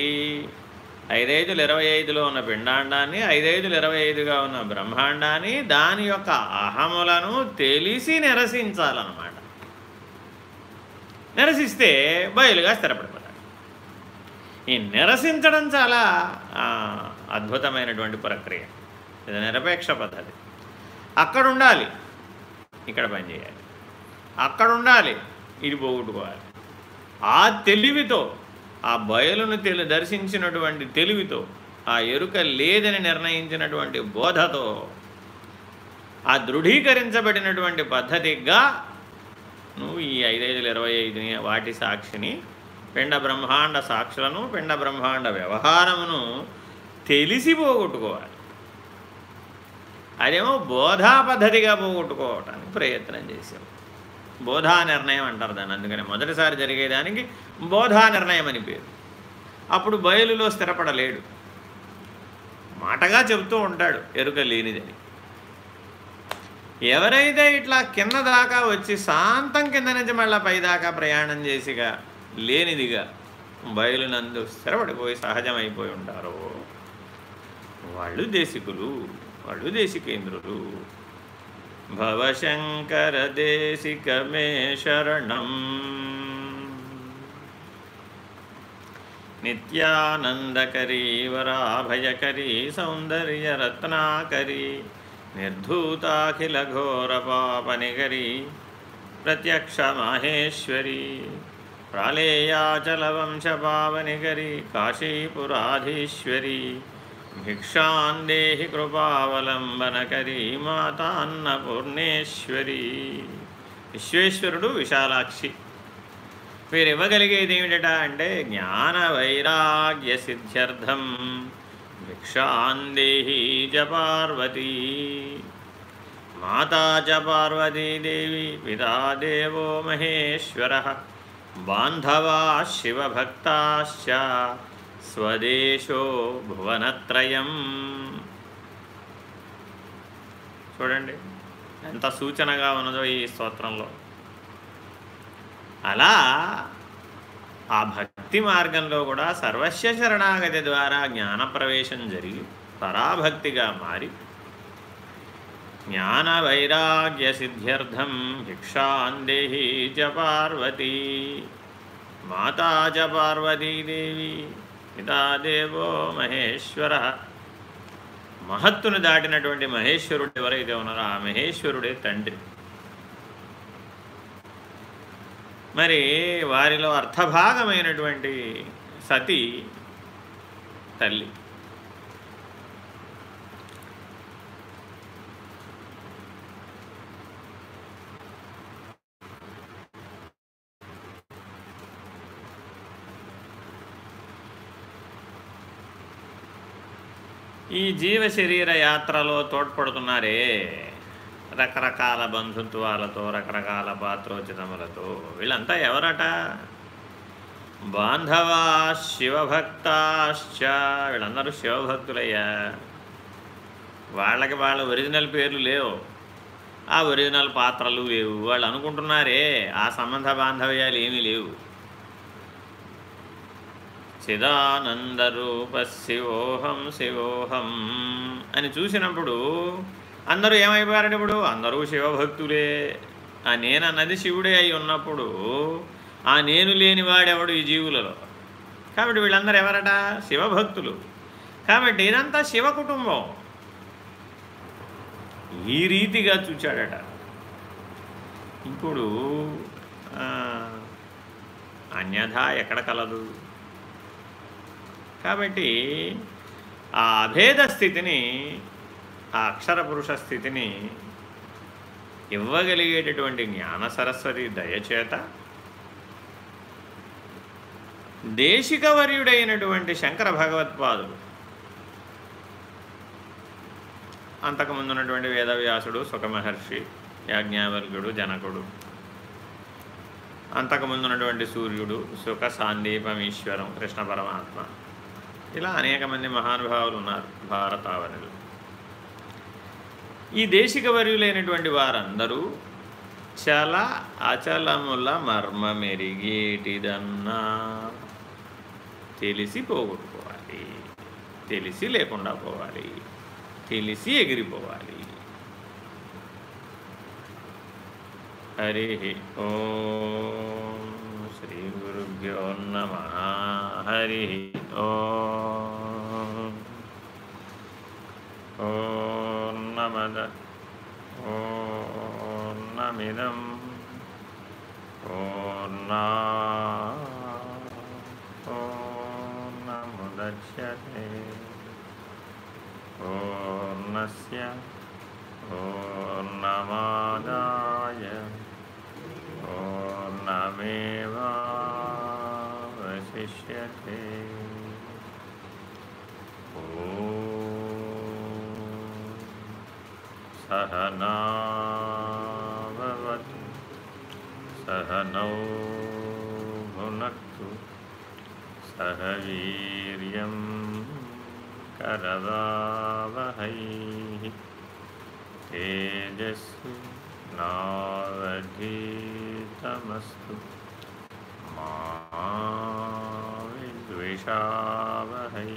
ఐదైదులు ఇరవై ఐదులో ఉన్న పిండాండాన్ని ఐదైదులు ఇరవై ఐదుగా ఉన్న బ్రహ్మాండాన్ని దాని యొక్క అహములను తెలిసి నిరసించాలన్నమాట. నిరసిస్తే బయలుగా స్థిరపడిపోతాడు. ఈ నిరసించడం చాలా అద్భుతమైనటువంటి ప్రక్రియ. ఇది నిరపేక్ష పద్ధతి. అక్కడ ఉండాలి ఇక్కడ పనిచేయాలి అక్కడ ఉండాలి ఇది పోగొట్టుకోవాలి. ఆ తెలివితో ఆ బయలును తెలి దర్శించినటువంటి తెలివితో ఆ ఎరుక లేదని నిర్ణయించినటువంటి బోధతో ఆ దృఢీకరించబడినటువంటి పద్ధతిగా నువ్వు ఈ ఐదైదుల ఇరవై ఐదుని వాటి సాక్షిని పిండ బ్రహ్మాండ సాక్షులను పిండ బ్రహ్మాండ వ్యవహారమును తెలిసి పోగొట్టుకోవాలి అదేమో బోధా పద్ధతిగా పోగొట్టుకోవటానికి ప్రయత్నం చేశాం బోధా నిర్ణయం అంటారు దాన్ని అందుకని మొదటిసారి జరిగేదానికి బోధా నిర్ణయం అని పేరు. అప్పుడు బయలులో స్థిరపడలేడు. మాటగా చెబుతూ ఉంటాడు ఎరుక లేనిదని. ఎవరైతే ఇట్లా కింద దాకా వచ్చి శాంతం కింద నుంచి మళ్ళీ పైదాకా ప్రయాణం చేసిగా లేనిదిగా బయలునందు స్థిరపడిపోయి సహజమైపోయి ఉంటారో వాళ్ళు దేశికులు వాళ్ళు దేశికేంద్రులు భవశంకర దేశికమే శరణం నిత్యానందకరీ వరాభయకరీ సౌందర్యరత్నాకరీ నిర్ధూతాఖిలఘోరపాపనిగరీ ప్రత్యక్ష మాహేశ్వరీ ప్రాళేయాచలవంశపావనిగరి కాశీపురాధీశ్వరి భిక్షాందేహి కృపావలంబనకరి మాతాన్నపూర్ణేశ్వరి విశ్వేశ్వరుడు విశాలాక్షి. మీరు ఇవ్వగలిగేది ఏమిటట అంటే జ్ఞాన వైరాగ్య సిద్ధ్యర్థం భిక్షాందేహి చ పార్వతీ మాతా చ పార్వతీదేవి పితా దేవో మహేశ్వర. బాంధవా శివభక్తాశ్చ. స్వదేశో భువనత్రయం. చూడండి ఎంత సూచనగా ఉన్నదో ఈ స్తోత్రంలో. అలా ఆ భక్తి మార్గంలో కూడా సర్వస్వ శరణాగతి ద్వారా జ్ఞానప్రవేశం జరిగి పరాభక్తిగా మారి జ్ఞాన వైరాగ్య సిద్ధ్యర్థం భిక్షాందేహి చ పార్వతీ. మాతా చ పార్వతీదేవి పితాదేవో మహేశ్వర. మహత్తును దాటినటువంటి మహేశ్వరుడు ఎవరైతే ఉన్నారో ఆ మహేశ్వరుడే తండ్రి. మరి వారిలో అర్థభాగమైనటువంటి సతి తల్లి. ఈ జీవ శరీర యాత్రలో తోడ్పడుతున్నారే రకరకాల బంధుత్వాలతో రకరకాల పాత్రోచితములతో. వీళ్ళంతా ఎవరట? బాంధవా శివభక్తాశ్చ. వీళ్ళందరూ శివభక్తులయ్యా. వాళ్ళకి వాళ్ళ ఒరిజినల్ పేర్లు లేవు. ఆ ఒరిజినల్ పాత్రలు లేవు. వాళ్ళు అనుకుంటున్నారే ఆ సంబంధ బాంధవ్యాలు ఏమీ లేవు. చిదానందరూప శివోహం. శివోహం అని చూసినప్పుడు అందరూ ఏమైపోయారండి ఇప్పుడు? అందరూ శివభక్తులే. ఆ నేనన్నది శివుడే అయి ఉన్నప్పుడు ఆ నేను లేనివాడెవడు ఈ జీవులలో? కాబట్టి వీళ్ళందరూ ఎవరట? శివభక్తులు. కాబట్టి ఇదంతా శివ కుటుంబం. ఈ రీతిగా చూచాడట. ఇప్పుడు అన్యథ ఎక్కడ కలదు? కాబట్టి ఆ అభేద స్థితిని ఆ అక్షర పురుష స్థితిని ఇవ్వగలిగేటటువంటి జ్ఞాన సరస్వతి దయచేత దేశికవర్యుడైనటువంటి శంకర భగవత్పాదుడు అంతకుముందు ఉన్నటువంటి వేదవ్యాసుడు సుఖమహర్షి యాజ్ఞావర్గుడు జనకుడు అంతకుముందు ఉన్నటువంటి సూర్యుడు సుఖ సాందీపం ఈశ్వరం కృష్ణ పరమాత్మ ఇలా అనేక మంది మహానుభావులు ఉన్నారు భారతావనిలు ఈ దేశిక వర్యులైనటువంటి వారందరూ చల అచలముల మర్మమెరిగేటిదన్నా తెలిసి పోగొట్టుకోవాలి తెలిసి లేకుండా పోవాలి తెలిసి ఎగిరిపోవాలి. హరి ఓం శ్రీ గురుభ్యో నమ. హరి ఓర్ణమద ఓర్ణమిదం ఓర్ణా ఓర్ణముద్యతే ఓర్ణస్య ఓర్ణమాదాయ ఓర్ణమేవాశిష్యతే सहनावतु सहनौ भुनक्तु सह वीर्यं करवावहैः तेजस्वी नावधीतमस्तु मा विद्विषावहैः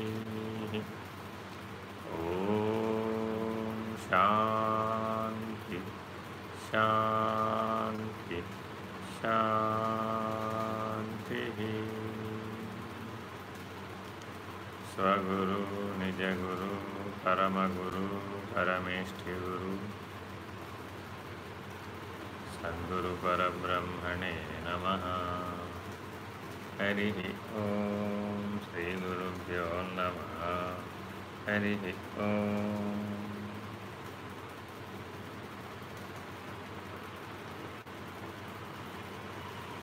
ॐ शान्ति शान्ति शान्तिः स्वगुरु निजगुरु परमगुरु परमेष्ठिगुरु सद्गुरुपरब्रह्मणे नमः हरिः 이누름 변나마? 해리히오